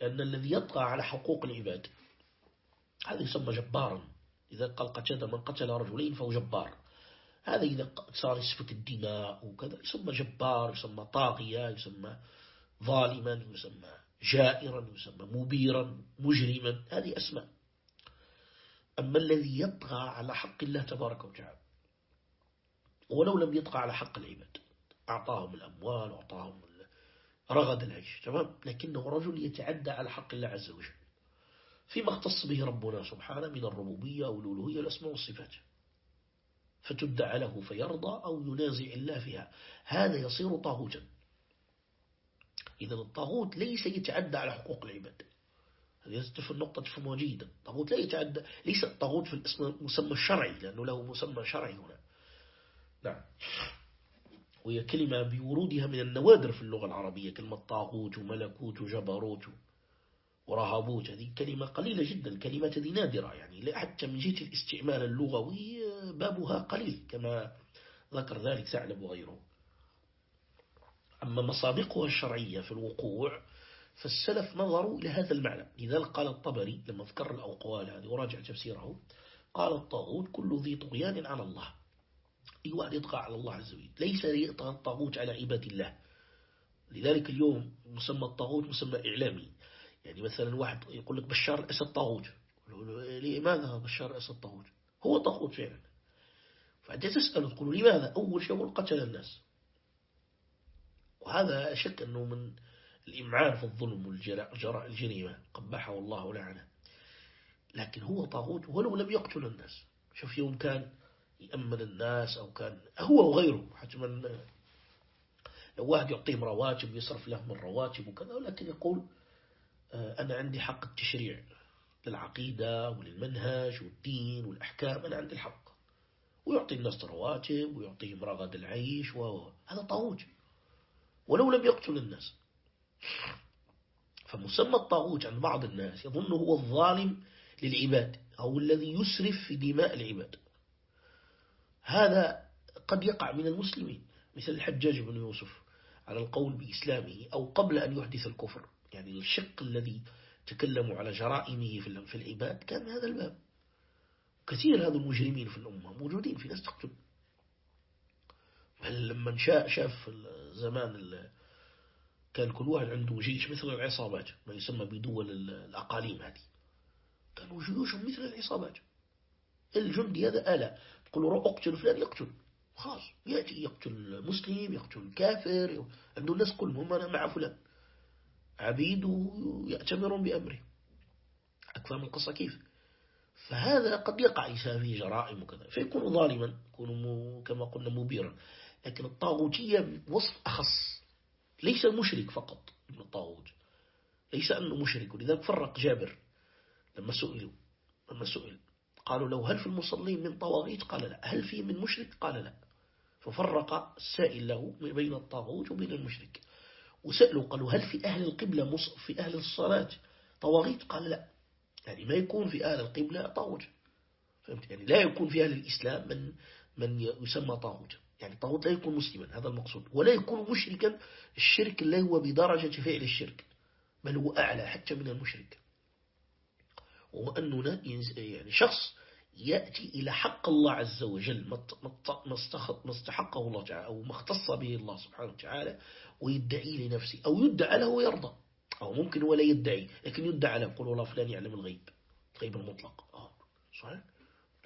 B: لأن الذي يطغى على حقوق العباد هذا يسمى جبارا. إذا قال قتل من قتل رجلين فهو جبار. هذا إذا صار يسفك الدماء وكذا يسمى جبار يسمى طاغية يسمى ظالما يسمى جائرا يسمى مبيرا مجرما. هذه أسماء. أما الذي يطغى على حق الله تبارك وتعالى ولو لم يطغى على حق العباد أعطاهم الأموال وأعطاهم رغد العيش تمام؟ لكنه رجل يتعدى على حق الله عز وجل. فيما اختص به ربنا سبحانه من الربوبية والألوهية والأسماء والصفات. فتدعى له فيرضى أو ينازع الله فيها. هذا يصير طاغوتا. إذا الطاغوت ليس يتعدى على حقوق العباد. في النقطة تفهمها جيدا الطاغوت لا يتعدى ليس الطاغوت في الاسم المسمى الشرعي لأنه له مسمى شرعي هنا. نعم. وهي كلمة بورودها من النوادر في اللغة العربية كلمة طاغوت وملكوت وجبروت ورهبوت هذه كلمة قليلة جدا الكلمات هذه نادرة يعني حتى من جهة الاستعمال اللغوي بابها قليل كما ذكر ذلك ثعلب وغيره أما مصادقها الشرعية في الوقوع فالسلف نظروا إلى هذا المعنى. لذلك قال الطبري لما ذكر الأقوال هذه وراجع تفسيره قال الطاغوت كل ذي طغيان على الله. أي واحد يطغى على الله عز وجل. ليس يطغى الطاغوت على عباد الله. لذلك اليوم مسمى الطاغوت مسمى إعلامي. يعني مثلا واحد يقول لك بشار الأسد طاغوت. لماذا بشار الأسد طاغوت؟ هو طاغوت فعلا. فأنت تسأل تقول لماذا أول شيء قتل الناس. وهذا شك أنه من الإمعان في الظلم والجريمة قبحه الله ولعنه لكن هو طاغوت ولو لم يقتل الناس. شوف يوم كان يأمن الناس أو كان هو وغيره حتما لو واحد يعطيهم رواتب يصرف لهم الرواتب وكذا ولكن يقول آه، أنا عندي حق التشريع للعقيدة وللمنهج والدين والأحكام أنا عندي الحق. ويعطي الناس رواتب ويعطيهم رغد العيش وهذا طاغوت. ولو لم يقتل الناس. فمسمى الطاغوت عند بعض الناس يظن هو الظالم للعباد أو الذي يسرف في دماء العباد. هذا قد يقع من المسلمين مثل الحجاج بن يوسف على القول بإسلامه أو قبل أن يحدث الكفر. يعني الشق الذي تكلموا على جرائمه في العباد كان هذا الباب. كثير هذا المجرمين في الأمة موجودين في ناس تقتل. بل لما شاف زمان كان كل واحد عنده جيش مثل العصابات ما يسمى بدول الأقاليم هذه. كانوا جيوش مثل العصابات. الجندي هذا آلة تقول له اقتل فلان يقتل. خلاص يأتي يقتل مسلم يقتل كافر عنده الناس كلهم أنا مع فلان. عبيد يأتمرون بأمره. أكفى من القصة كيف. فهذا قد يقع إنسان فيه جرائم وكذا فيكون ظالما يكون كما قلنا مبيرا. لكن الطاغوتية وصف أخص. ليس المشرك فقط ابن الطاغوت ليس أنه مشرك ولذلك فرق جابر لما سئلوا لما سئل. قالوا له هل في المصلين من طواغيت؟ قال لا. هل في من مشرك؟ قال لا. ففرق السائل له بين الطاغوت وبين المشرك. وسألوا قالوا هل في أهل القبلة في أهل الصلاة طواغيت؟ قال لا. يعني ما يكون في أهل القبلة طاغوت. فهمت؟ يعني لا يكون في أهل الإسلام من من يسمى طاغوت. يعني طاغوت لا يكون مسلما هذا المقصود. ولا يكون مشركا الشرك اللي هو بدرجة فعل الشرك بل هو أعلى حتى من المشرك. وهو أننا يعني شخص يأتي إلى حق الله عز وجل ما استحقه الله تعالى أو ما اختص به الله سبحانه وتعالى ويدعي لنفسه أو يدعى له ويرضى. أو ممكن ولا يدعي لكن يدعى له يقول الله فلان يعلم الغيب الغيب المطلق. آه صحيح؟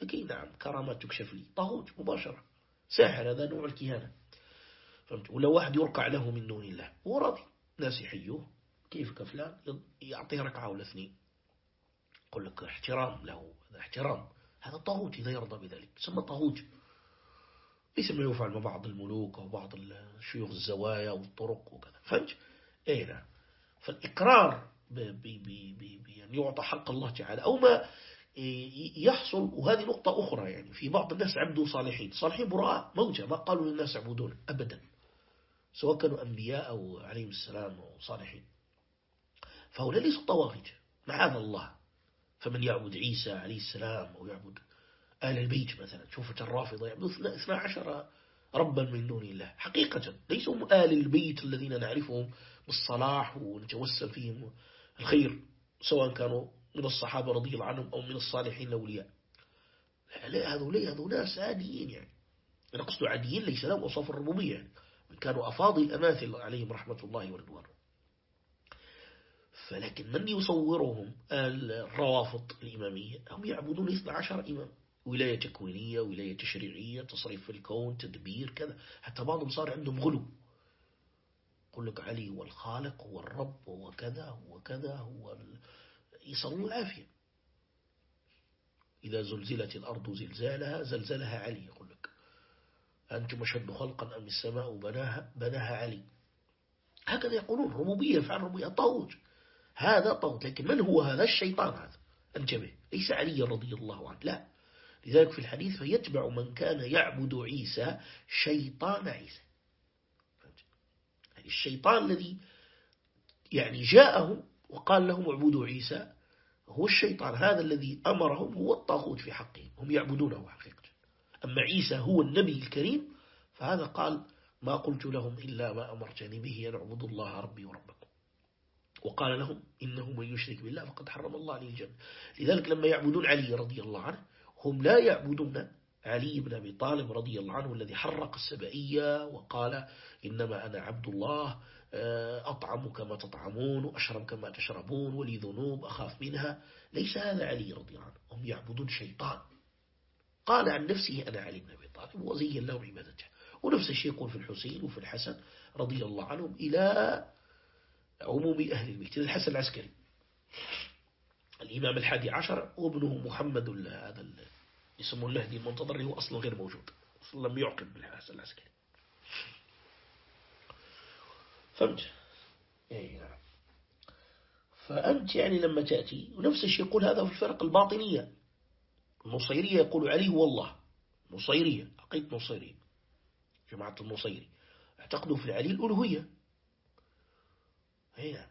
B: لكن نعم كرامات تكشف لي. طاغوت مباشرة. ساحر هذا نوع الكهانة. فهمت؟ ولا واحد يركع له من دون الله. هو راضي. ناس يحيوه. كيف كفلان يعطيه ركعة ولا اثنين. يقول لك احترام له. هذا احترام. هذا طاغوت إذا يرضى بذلك. يسمى طاغوت. ليس ما يفعل مع بعض الملوك أو بعض الشيوخ الزوايا والطرق وكذا. فهمت؟ إيه نعم. فالإقرار بأن يعطى حق الله تعالى. أو ما يحصل وهذه نقطة أخرى يعني في بعض الناس عبدوا صالحين صالحين براء موجة ما قالوا للناس يعبدون أبدا سواء كانوا أنبياء أو عليهم السلام أو صالحين. فهؤلاء ليسوا طواغيت معاذ الله. فمن يعبد عيسى عليه السلام أو يعبد آل البيت مثلا شوفوا الرافضة يعبدوا 12 ربا من دون الله. حقيقة ليسوا آل البيت الذين نعرفهم بالصلاح ونتوسل فيهم الخير سواء كانوا من الصحابة رضي الله عنهم أو من الصالحين الأولياء. لا هذول هذول ناس عاديين يعني. أنا قصد عاديين ليس لهم أصاف الربوبية. يعني كانوا أفاضل الأماثل عليهم رحمة الله ورضوانه فلكن من يصورهم؟ الروافض الإمامية. هم يعبدون 12 إمام. ولاية تكوينية ولاية تشريعية تصريف في الكون تدبير كذا. حتى بعضهم صار عندهم غلو. يقول لك علي هو الخالق هو الرب هو كذا هو كذا هو ال... يصلوا العافية إذا زلزلت الأرض زلزالها زلزلها علي يقول لك. أنتم أشد خلقا أم السماء بناها, بناها علي. هكذا يقولون ربوبية فعل ربوبية طاغوت هذا طاغوت لكن من هو هذا؟ الشيطان هذا. انتبه ليس علي رضي الله عنه. لا. لذلك في الحديث فيتبع من كان يعبد عيسى شيطان عيسى. يعني الشيطان الذي يعني جاءهم وقال لهم اعبدوا عيسى هو الشيطان هذا الذي أمرهم هو الطاغوت في حقهم هم يعبدونه حقيقة. أما عيسى هو النبي الكريم فهذا قال ما قلت لهم إلا ما أمرتني به أن اعبدوا الله ربي وربكم. وقال لهم إنه من يشرك بالله فقد حرم الله عليه الجنة. لذلك لما يعبدون علي رضي الله عنه هم لا يعبدون علي بن أبي طالب رضي الله عنه الذي حرق السبائية وقال إنما أنا عبد الله أطعم كما تطعمون وأشرب كما تشربون ولي ذنوب أخاف منها. ليس هذا علي رضي الله عنه. هم يعبدون شيطان. قال عن نفسه أنا علي بن أبي طالب. وزين له عبادته. ونفس الشيء يقول في الحسين وفي الحسن رضي الله عنهم إلى عموم أهل البيت. الحسن العسكري. الإمام الحادي عشر وابنه محمد هذا يسمون المهدي المنتظر هو أصلا غير موجود. لم يعقب بالحسن العسكري. فهمت إيه نعم. فأنت يعني لما تأتي ونفس الشيء يقول هذا في الفرق الباطنية. النصيرية يقول علي هو الله. نصيرية عقيدة نصيرية. جماعة النصيري. اعتقدوا في علي الألوهية. هنا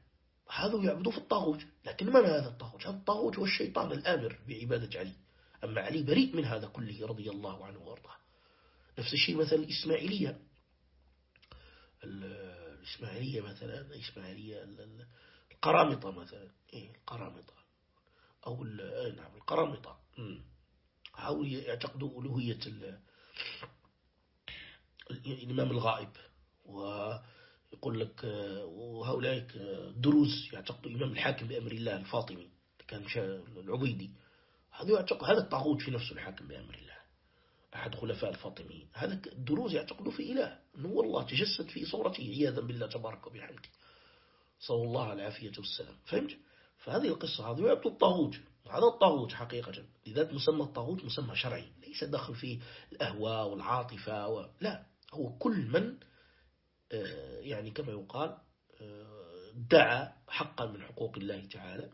B: هذا يعبدوا في الطاغوت. لكن من هذا الطاغوت؟ هذا الطاغوت هو الشيطان الآمر بعبادة علي. أما علي بريء من هذا كله رضي الله عنه وأرضاه. نفس الشيء مثلا الإسماعيلية. الإسماعيلية مثلا الإسماعيلية القرامطة مثلا. إيه القرامطة. أو نعم القرامطة. أو يعتقدوا ألوهية الإمام الغائب. ويقول لك وهؤلاء دروز يعتقدوا الإمام الحاكم بأمر الله الفاطمي كان العبيدي. هذا يعتقد هذا الطاغوت في نفسه الحاكم بأمر الله. أحد خلفاء الفاطميين. هذا الدروز يعتقد في إله. أنه الله تجسد في صورته عياذا بالله تبارك وبحمده. صلى الله العافية والسلام. فهمت؟ فهذه القصة هذا يعبد الطاغوت. هذا الطاغوت حقيقة. لذلك مسمى الطاغوت مسمى شرعي. ليس دخل فيه الأهواء والعاطفة و... لا. هو كل من آه، يعني كما يقال آه، دعا حقا من حقوق الله تعالى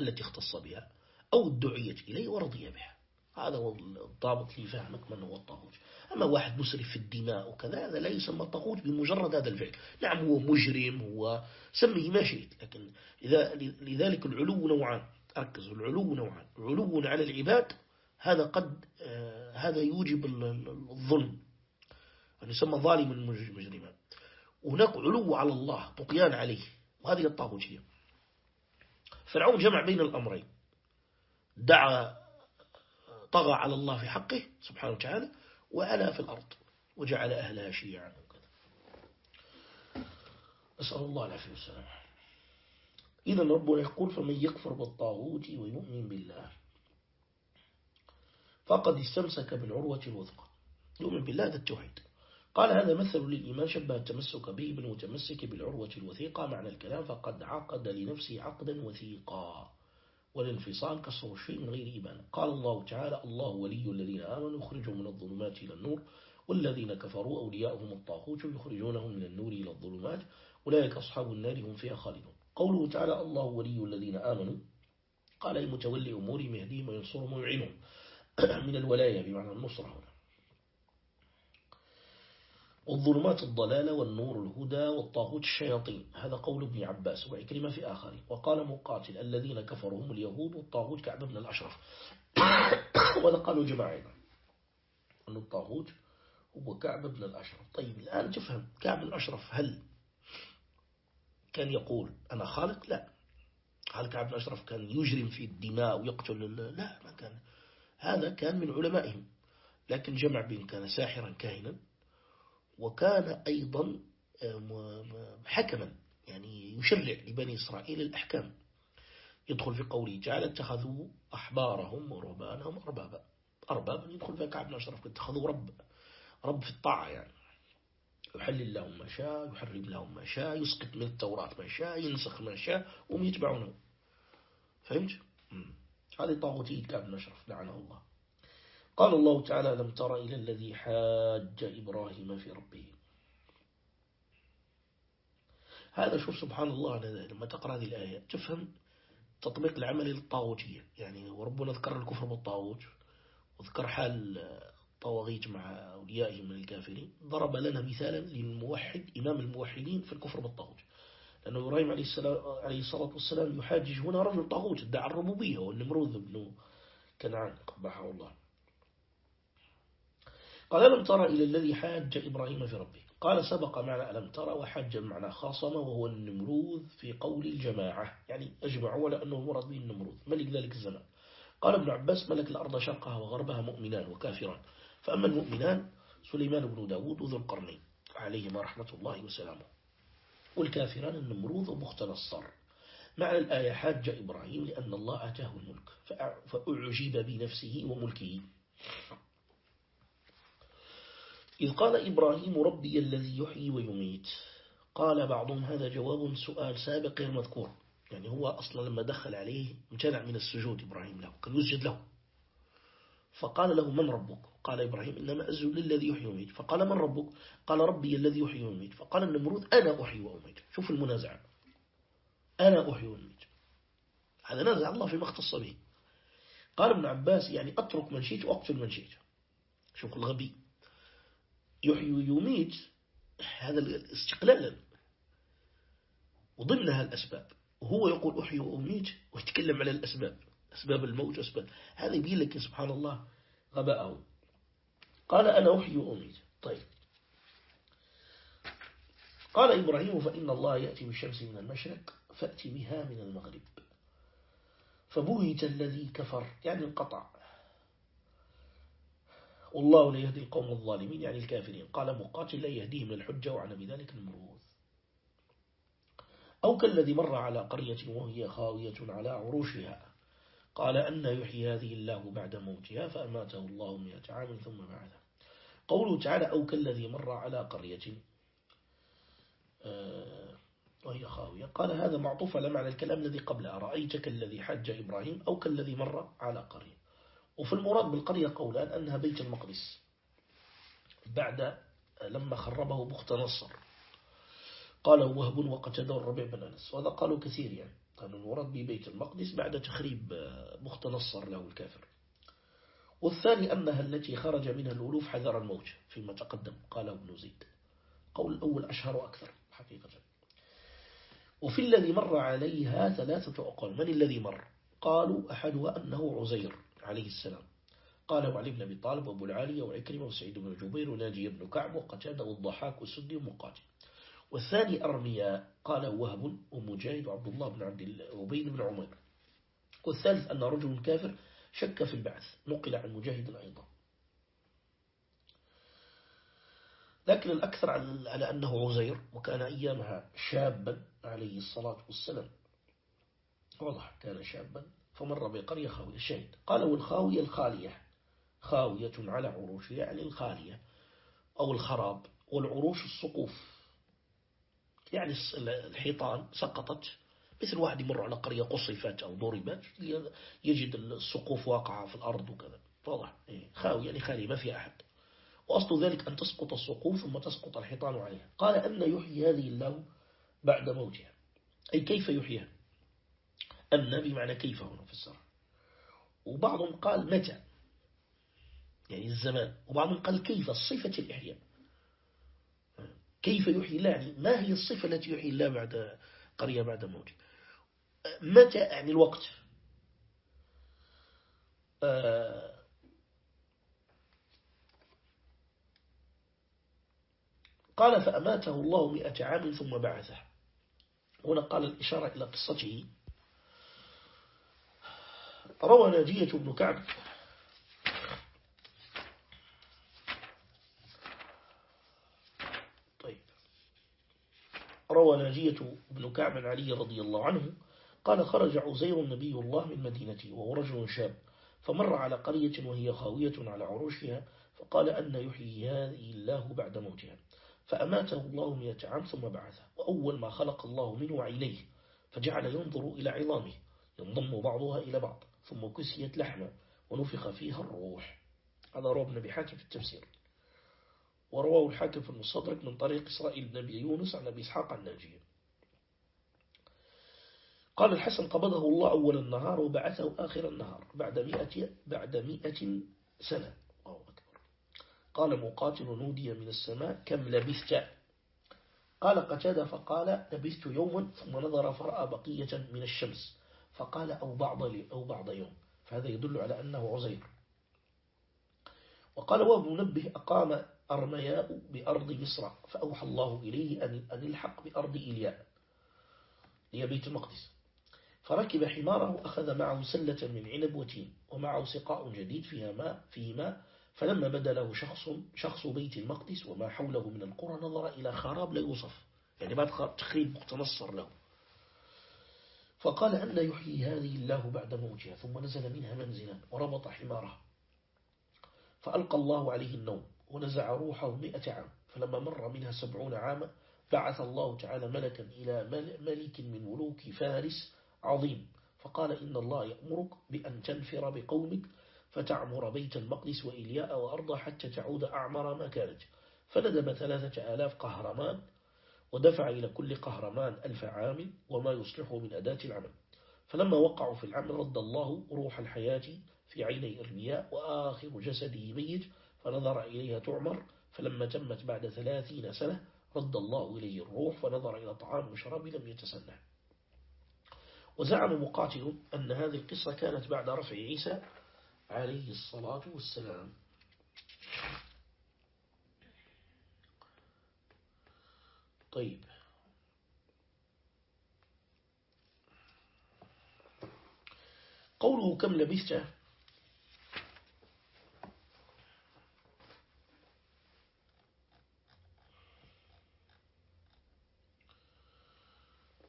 B: التي اختص بها أو الدعية إليه ورضي بها. هذا هو الضابط لفهمك من هو الطاغوت. أما واحد مسرف في الدماء وكذا هذا لا يسمى طاغوت بمجرد هذا الفعل. نعم هو مجرم هو سميه ما شئت لكن لذلك العلو نوعان. ركزوا العلو نوعان. علو على العباد هذا قد آه، هذا يوجب الظلم. أن يسمى ظالما مجرما وهناك علو على الله طغيان عليه وهذه الطاغوتية فرعون جمع بين الأمرين. دعا طغى على الله في حقه سبحانه وتعالى وعلى في الأرض وجعل أهلها شيعا أسأل الله العافية والسلام. إذا ربنا يقول فمن يكفر بالطاغوت ويؤمن بالله فقد استمسك بالعروة الوثقى. يؤمن بالله هذا التوحيد. قال هذا مثل للإيمان شبه التمسك به بالمتمسك بالعروة الوثيقة. معنى الكلام فقد عقد لنفسه عقدا وثيقا. والانفصال كسر الشيء من غير إيمان. قال الله تعالى الله ولي الذين آمنوا يخرجهم من الظلمات إلى النور والذين كفروا أولياؤهم الطاغوت يخرجونهم من النور إلى الظلمات أولئك أصحاب النار هم فيها خالدون. قوله تعالى الله ولي الذين آمنوا قال المتولي أمورهم يهديهم وينصرهم ويعينهم. من الولاية بمعنى النصرة. والظلمات الضلالة والنور الهدى والطاغوت الشياطين. هذا قول ابن عباس. وعكرمة في آخر. وقال مقاتل الذين كفروا هم اليهود والطاغوت كعب بن الأشرف. وهذا قالوا جماعة أن الطاغوت هو كعب بن الأشرف. طيب الآن تفهم كعب بن الأشرف هل كان يقول أنا خالق؟ لا. هل كعب بن الأشرف كان يجرم في الدماء ويقتل لا ما كان. هذا كان من علمائهم. لكن جمع بين كان ساحرا كاهنا وكان أيضا آه، حكما يعني يشرع لبني إسرائيل الأحكام. يدخل في قوله تعالى اتخذوا أحبارهم ورهبانهم أربابا. أربابا يدخل في كعب بن أشرف اتخذوا رب رب في الطاعة يعني. يحلل لهم ما شاء يحرم لهم ما شاء يسقط من التوراة ما شاء ينسخ ما شاء وهم يتبعونه. فهمت؟ هذه طاغوتية كعب بن أشرف لعنه الله. قال الله تعالى لم تر إلى الذي حاج إبراهيم في ربه؟ هذا شوف سبحان الله لما تقرأ هذه الآية تفهم تطبيق العمل للطاغوتية. يعني وربنا ذكر الكفر بالطاغوت وذكر حال الطواغيت مع أوليائهم من الكافرين ضرب لنا مثالا للموحد إمام الموحدين في الكفر بالطاغوت. لأنه إبراهيم عليه, عليه الصلاة والسلام يحاجج هنا رجل طاغوت ادعى الربوبية والنمروذ بن كنعان قبحه الله. قال ألم ترى إلى الذي حاج إبراهيم في ربه؟ قال سبق معنى ألم ترى وحج معنى خاصم وهو النمروذ في قول الجماعة. يعني أجمعوا ولا أنه مرض به النمروذ. ملك ذلك الزمان. قال ابن عباس ملك الأرض شرقها وغربها مؤمنان وكافران. فأما المؤمنان سليمان بن داود وذو القرنين. عليهما رحمة الله وسلامه. والكافران النمروذ ومخت نصر معنى الآية حاج إبراهيم لأن الله آتاه الملك. فأعجب بنفسه وملكه. إذ قال إبراهيم ربي الذي يحيي ويميت. قال بعضهم هذا جواب سؤال سابق غير مذكور. يعني هو أصلا لما دخل عليه امتنع من السجود إبراهيم له كان يسجد له. فقال له من ربك؟ قال إبراهيم إنما أسجد للذي يحيي ويميت. فقال من ربك؟ قال ربي الذي يحيي ويميت. فقال النمرود أنا أحيي وأميت. شوف المنازعة أنا أحيي وأميت. هذا نازع الله فيما اختص به. قال ابن عباس يعني أترك من شئت وأقتل من شئت. شوف الغبي. يحيي ويميت هذا استقلالا وضمنها الأسباب. وهو يقول أحيي وأميت ويتكلم على الأسباب. أسباب الموت أسباب هذا يبين لك سبحان الله غباءه. قال أنا أحيي وأميت. طيب. قال إبراهيم فإن الله يأتي بالشمس من المشرق فأتي بها من المغرب. فبهت الذي كفر يعني انقطع. والله لا يهدي القوم الظالمين يعني الكافرين. قال مقاتل لا يهديهم الحجة وعن بذلك المروث أو كالذي مر على قرية وهي خاوية على عروشها. قال أن يحيي هذه الله بعد موتها فأماته الله مئة عام ثم بعده قوله تعالى أو كالذي مر على قرية آه، وهي خاوية. قال هذا معطوف على معنى الكلام الذي قبل. أرأيت كالذي حج إبراهيم أو كالذي مر على قرية؟ وفي المراد بالقرية قولان أنها بيت المقدس. بعد لما خربه بخت نصر. قال وهب وقتده الربيع بن أنس. وهذا قالوا كثير يعني. كان المراد ببيت المقدس بعد تخريب بخت نصر له الكافر. والثاني أنها التي خرج منها الألوف حذر الموت فيما تقدم قال ابن زيد. قول الأول أشهر أكثر حقيقة. وفي الذي مر عليها ثلاثة أقوال. من الذي مر؟ قالوا أحدها أنه عزير. عليه السلام. قال وعلي بن أبي طالب وأبو العالية وعكرمة وسعيد بن جبير وناجي بن كعب وقتادة والضحاك والسدي ومقاتل. والثاني أرمياء قال وهب ومجاهد وعبد الله بن عبد الله بن عمر والثالث أن رجل كافر شك في البعث. نقل عن مجاهد أيضا. لكن الأكثر على أنه عزير وكان أيامها شابا عليه الصلاة والسلام. واضح كان شابا. فمر بقرية خاوية الشهيد قال والخاوية الخالية. خاوية على عروش يعني الخالية أو الخراب والعروش السقوف. يعني الحيطان سقطت. مثل واحد يمر على قرية قصفت أو ضربت يجد السقوف واقعة في الأرض وكذا. واضح؟ إيه، خاوية يعني خالية ما في أحد. وأصل ذلك أن تسقط السقوف ثم تسقط الحيطان عليها. قال أن يحيي هذه الله بعد موتها. أي كيف يحييها؟ أن بمعنى كيف هنا في السر وبعضهم قال متى؟ يعني الزمان. وبعضهم قال كيف؟ الصفة الإحياء. كيف يحيي الله؟ يعني ما هي الصفة التي يحيي الله بعد قرية بعد موته؟ متى يعني الوقت؟ آه قال فأماته الله مئة عام ثم بعثه. هنا قال الإشارة إلى قصته. روى ناجية بن كعب. طيب. روى ناجية بن كعب علي رضي الله عنه قال خرج عزير نبي الله من مدينته وهو رجل شاب فمر على قرية وهي خاوية على عروشها فقال أن يحيي هذه الله بعد موتها. فأماته الله مئة عام ثم بعثه وأول ما خلق الله منه عينيه فجعل ينظر إلى عظامه ينضم بعضها إلى بعض. ثم كسيت لحما ونفخ فيها الروح. هذا رواه ابن أبي حاتم في التفسير. ورواه الحاكم في المصدرك من طريق إسرائيل بن أبي يونس عن أبي إسحاق الناجية قال الحسن قبضه الله أول النهار وبعثه آخر النهار بعد مئة, بعد مئة سنة. الله أكبر. قال مقاتل نودي من السماء كم لبثت؟ قال قتاد فقال لبثت يوما ثم نظر فرأى بقية من الشمس. فقال أو بعض, أو بعض يوم. فهذا يدل على أنه عزير. وقال وابن منبه أقام أرمياء بأرض مصر فأوحى الله إليه أن الحق بأرض إلياء هي بيت المقدس. فركب حماره أخذ معه سلة من عنب وتين ومعه سقاء جديد فيها ماء, فيه ماء فلما بدا له شخص شخص بيت المقدس وما حوله من القرى نظر إلى خراب لا يوصف. يعني بعد تخريب متنصر له. فقال أن يحيي هذه الله بعد موتها ثم نزل منها منزلا وربط حماره. فألقى الله عليه النوم ونزع روحه مئة عام فلما مر منها سبعون عاما بعث الله تعالى ملكا إلى ملك من ملوك فارس عظيم. فقال إن الله يأمرك بأن تنفر بقومك فتعمر بيت المقدس وإلياء وأرضا حتى تعود أعمر ما كانت فندب ثلاثة آلاف قهرمان ودفع إلى كل قهرمان ألف عام وما يصلحه من أداة العمل. فلما وقعوا في العمل رد الله روح الحياة في عيني إرمياء وآخر جسده ميت فنظر إليها تعمر. فلما تمت بعد ثلاثين سنة رد الله إليه الروح فنظر إلى طعام وشراب لم يتسنى. وزعم مقاتل أن هذه القصة كانت بعد رفع عيسى عليه الصلاة والسلام. طيب. قوله كم لبثت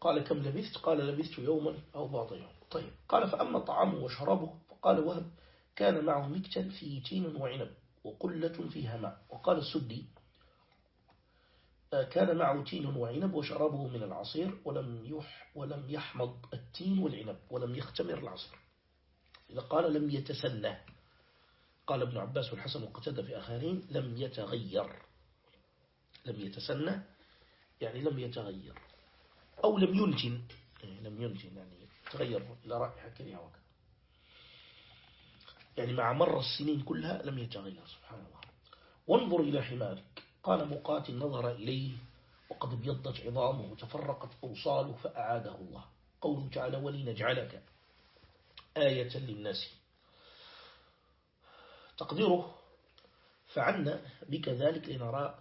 B: قال كم لبثت قال لبثت يوما أو بعض يوم. طيب. قال فأما طعامه وشرابه فقال وهب كان معه مكتا في تين وعنب وقلة فيها ماء. وقال السدي كان معه تين وعنب وشرابه من العصير ولم يح ولم يحمض التين والعنب ولم يختمر العصير. إذا قال لم يتسنى. قال ابن عباس والحسن وقتد في آخرين لم يتغير. لم يتسنى يعني لم يتغير. أو لم ينتن يعني لم ينتن يعني تغير إلى رائحة كريهة يعني مع مر السنين كلها لم يتغير سبحان الله. وانظر إلى حمارك. قال مقاتل نظر إليه وقد ابيضت عظامه وتفرقت أوصاله فأعاده الله. قوله تعالى ولنجعلك آية للناس تقديره فعلنا بك ذلك لنرى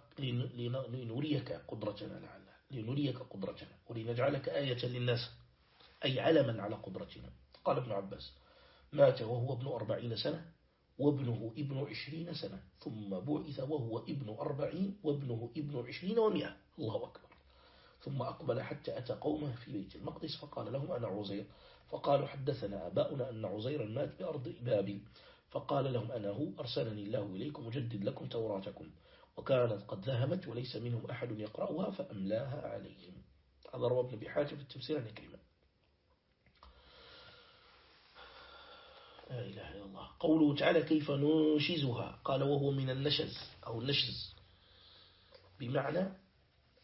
B: لنريك قدرتنا لعله لنريك قدرتنا ولنجعلك آية للناس أي علما على قدرتنا. قال ابن عباس مات وهو ابن أربعين سنة وابنه ابن عشرين سنة ثم بعث وهو ابن أربعين وابنه ابن عشرين ومئة. الله أكبر. ثم أقبل حتى أتى قومه في بيت المقدس فقال لهم أنا عزير. فقالوا حدثنا أباؤنا أن عزيرا مات بأرض بابل فقال لهم أنا هو. أرسلني الله إليكم مجدد لكم توراتكم. وكانت قد ذهبت وليس منهم أحد يقرأها فأملاها عليهم. هذا روى ابن بحاجة في التفسير عن كلمة لا إله إلا الله. قوله تعالى كيف ننشزها؟ قال وهو من النشز أو النشز بمعنى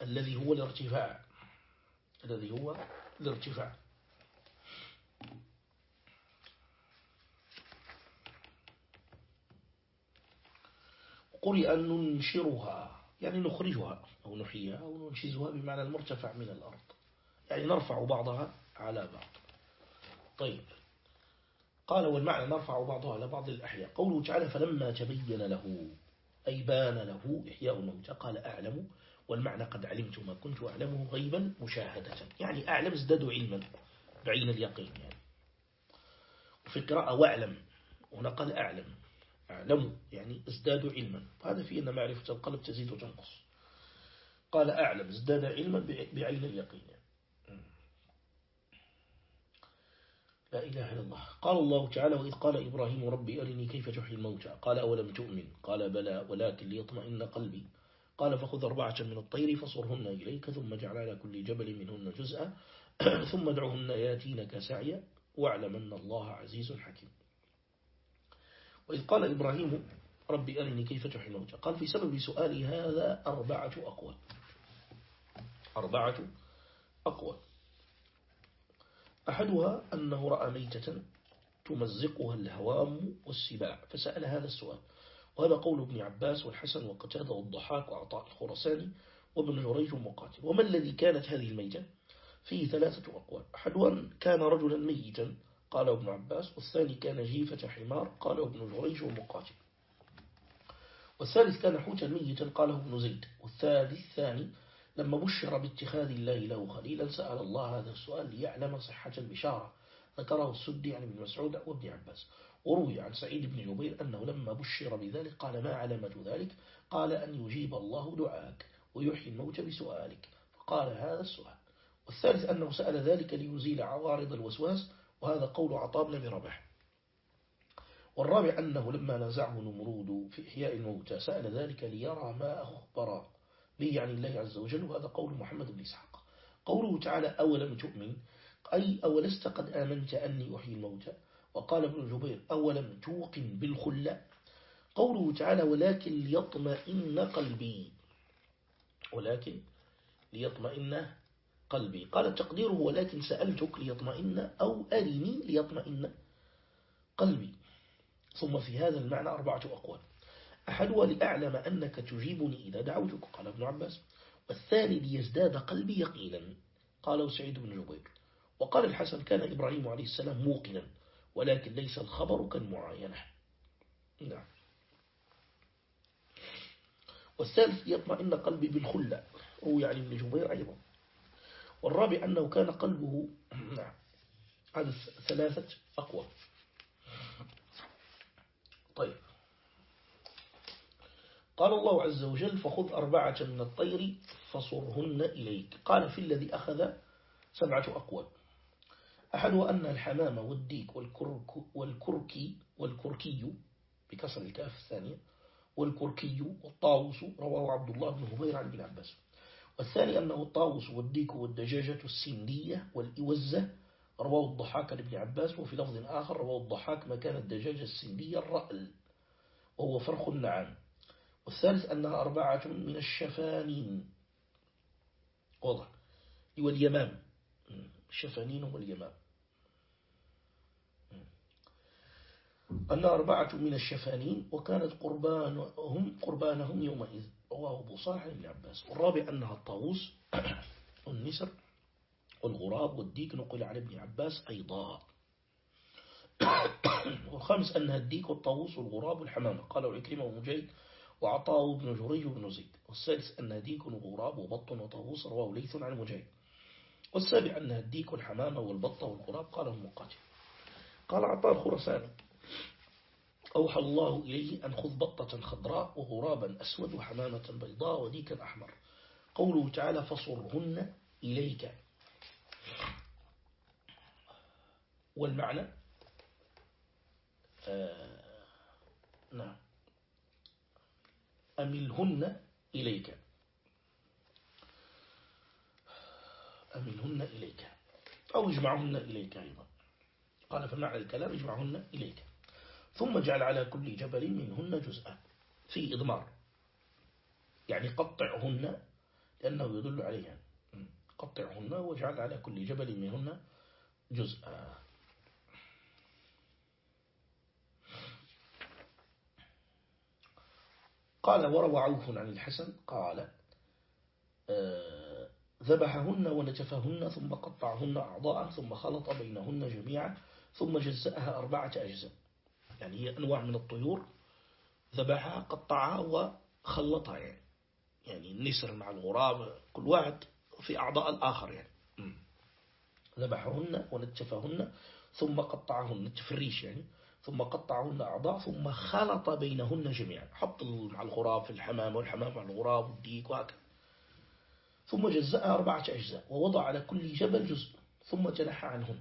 B: الذي هو الارتفاع. الذي هو الارتفاع. قرئ أن ننشرها يعني نخرجها أو نحييها أو ننشزها بمعنى المرتفع من الأرض. يعني نرفع بعضها على بعض. طيب. قال والمعنى نرفع بعضها على بعض الأحياء. قوله تعالى فلما تبين له أي بان له إحياء الموتى قال أعلم والمعنى قد علمت ما كنت أعلمه غيبا مشاهدة. يعني أعلم ازداد علما بعين اليقين يعني. وفي قراءة واعلم هنا قال أعلم أعلم يعني ازداد علما. هذا فيه أن معرفة القلب تزيد وتنقص. قال أعلم ازداد علما بعين اليقين لا إله إلا الله. قال الله تعالى وإذ قال إبراهيم ربي أرني كيف تحيي الموتى؟ قال أولم تؤمن؟ قال بلى ولكن ليطمئن قلبي. قال فخذ أربعة من الطير فصرهن إليك ثم اجعل على كل جبل منهن جزءا ثم ادعهن ياتينك سعيا واعلم أن الله عزيز حكيم. وإذ قال إبراهيم ربي أرني كيف تحيي الموتى؟ قال في سبب سؤالي هذا أربعة أقوى أربعة أقوى أحدها أنه رأى ميتة تمزقها الهوام والسباع فسأل هذا السؤال. وهذا قول ابن عباس والحسن وقتادة والضحاك وعطاء الخرساني وابن جريج ومقاتل وما الذي كانت هذه الميتة؟ فيه ثلاثة أقوال. أحدها كان رجلا ميتا قال ابن عباس. والثاني كان جيفة حمار قال ابن جريج ومقاتل والثالث كان حوتا ميتا قاله ابن زيد. والثالث الثاني لما بشر باتخاذ الله له خليلا سأل الله هذا السؤال ليعلم صحة البشارة. ذكره السدي عن ابن مسعود وابن عباس. وروي عن سعيد بن جبير أنه لما بشر بذلك قال ما علامة ذلك؟ قال أن يجيب الله دعاك ويحيي الموت بسؤالك. فقال هذا السؤال. والثالث أنه سأل ذلك ليزيل عوارض الوسواس وهذا قول عطاب بن رباح. والرابع أنه لما نزعه نمرود في إحياء الموتى سأل ذلك ليرى ما أخبر به عن الله عز وجل وهذا قول محمد بن إسحاق. قوله تعالى أولم تؤمن؟ أي أولست قد آمنت أني أحيي الموتى؟ وقال ابن جبير أولم توقن بالخلة قوله تعالى ولكن ليطمئن قلبي. ولكن ليطمئن قلبي. قال تقديره ولكن سألتك ليطمئن أو أرني ليطمئن قلبي. ثم في هذا المعنى أربعة أقوال. أحدها لأعلم أنك تجيبني إذا دعوتك قال ابن عباس. والثاني ليزداد قلبي يقينا قاله سعيد بن جبير. وقال الحسن كان إبراهيم عليه السلام موقنا ولكن ليس الخبر كالمعاينة. نعم. والثالث يطمئن قلبي بالخلة. هو يعني ابن جبير أيضا. والرابع أنه كان قلبه نعم هذا ثلاثة أقوى. طيب. قال الله عز وجل فخذ أربعة من الطير فصرهن إليك. قال في الذي أخذ سبعة أقوال. أحدها أن الحمام والديك والكرك والكركي والكركي بكسر الكاف الثانية والكركي والطاوس رواه عبد الله بن هبير عن ابن عباس. والثاني أنه الطاوس والديك والدجاجة السندية والإوزة رواه الضحاك لابن عباس. وفي لفظ آخر رواه الضحاك مكان الدجاجة السندية الرأل وهو فرخ النعام. والثالث أنها أربعة من الشفانين. واضح. واليمام. الشفانين واليمام. أن أربعة من الشفانين وكانت قربانهم قربانهم يومئذ. رواه أبو صالح بن عباس. والرابع أنها الطاووس والنسر والغراب والديك نقل عن ابن عباس أيضا. والخامس أنها الديك والطاووس والغراب والحمامة. قالوا عكرمة ومجيد وعطاء بن جريج وابن زيد. والسادس أنها ديك وغراب وبط وطاووس رواه ليث عن مجيد والسابع أنها الديك والحمامة والبط والغراب قاله مقاتل. قال عطاء الخرساني أوحى الله إليه أن خذ بطة خضراء وغرابا أسود وحمامة بيضاء وديكا أحمر قوله تعالى فصرهن إليك. والمعنى آه نعم. أملهن إليك. أملهن إليك. أو اجمعهن إليك أيضا. قال فمعنى الكلام اجمعهن إليك. ثم جعل على كل جبل منهن جزءا. في إضمار. يعني قطعهن لأنه يدل عليها. قطعهن وجعل على كل جبل منهن جزءا. قال وروى عوف عن الحسن قال آه، ذبحهن ونتفهن ثم قطعهن أعضاء ثم خلط بينهن جميعا ثم جزأها أربعة أجزاء. يعني هي أنواع من الطيور ذبحها قطعها وخلطها يعني. يعني النسر مع الغراب كل واحد في أعضاء الآخر يعني. ذبحهن ونتفهن ثم قطعهن التفريش يعني. ثم قطعهن أعضاء ثم خلط بينهن جميعا. حط مع الغراب في الحمام والحمام مع الغراب والديك وهكذا. ثم جزأها أربعة أجزاء ووضع على كل جبل جزء ثم تنحى عنهن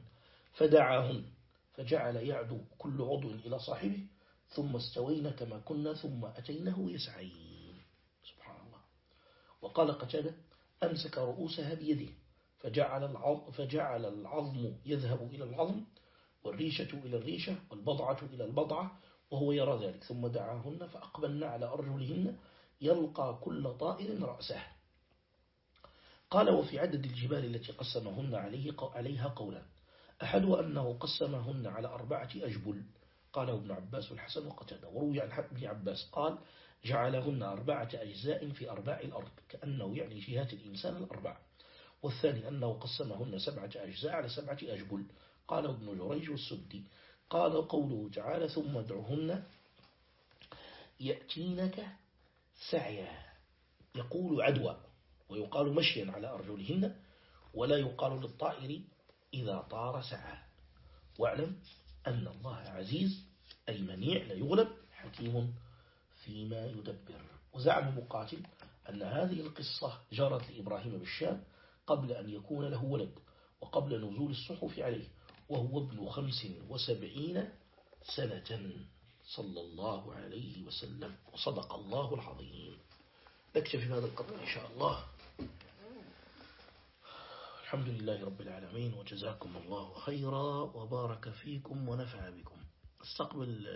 B: فدعاهن فجعل يعدو كل عضو إلى صاحبه ثم استوينا كما كنا ثم أتينه يسعين. سبحان الله. وقال قتادة أمسك رؤوسها بيده فجعل فجعل العظم يذهب إلى العظم والريشة إلى الريشة والبضعة إلى البضعة وهو يرى ذلك ثم دعاهن فأقبلن على أرجلهن يلقى كل طائر رأسه. قال وفي عدد الجبال التي قسمهن عليه عليها قولا أحد أنه قسمهن على أربعة أجبل. قاله ابن عباس والحسن وقتاده وروي عن ابن عباس قال جعلهن أربعة أجزاء في أرباع الأرض كأنه يعني جهات الإنسان الأربع والثاني أنه قسمهن سبعة أجزاء على سبعة أجبل. قال ابن جريج والسدي قال قوله تعالى ثم ادعهن يأتينك سعيا. يقول عدوى ويقال مشيا على أرجلهن ولا يقال للطائر إذا طار سعى. واعلم أن الله عزيز أي منيع لا يغلب حكيم فيما يدبر. وزعم مقاتل أن هذه القصة جرت لإبراهيم بالشام قبل أن يكون له ولد وقبل نزول الصحف عليه. وهو ابن خمس وسبعين سنة صلى الله عليه وسلم. وصدق الله العظيم. نكتفي بهذا القدر إن شاء الله. الحمد لله رب العالمين وجزاكم الله خيرا وبارك فيكم ونفع بكم. أستقبل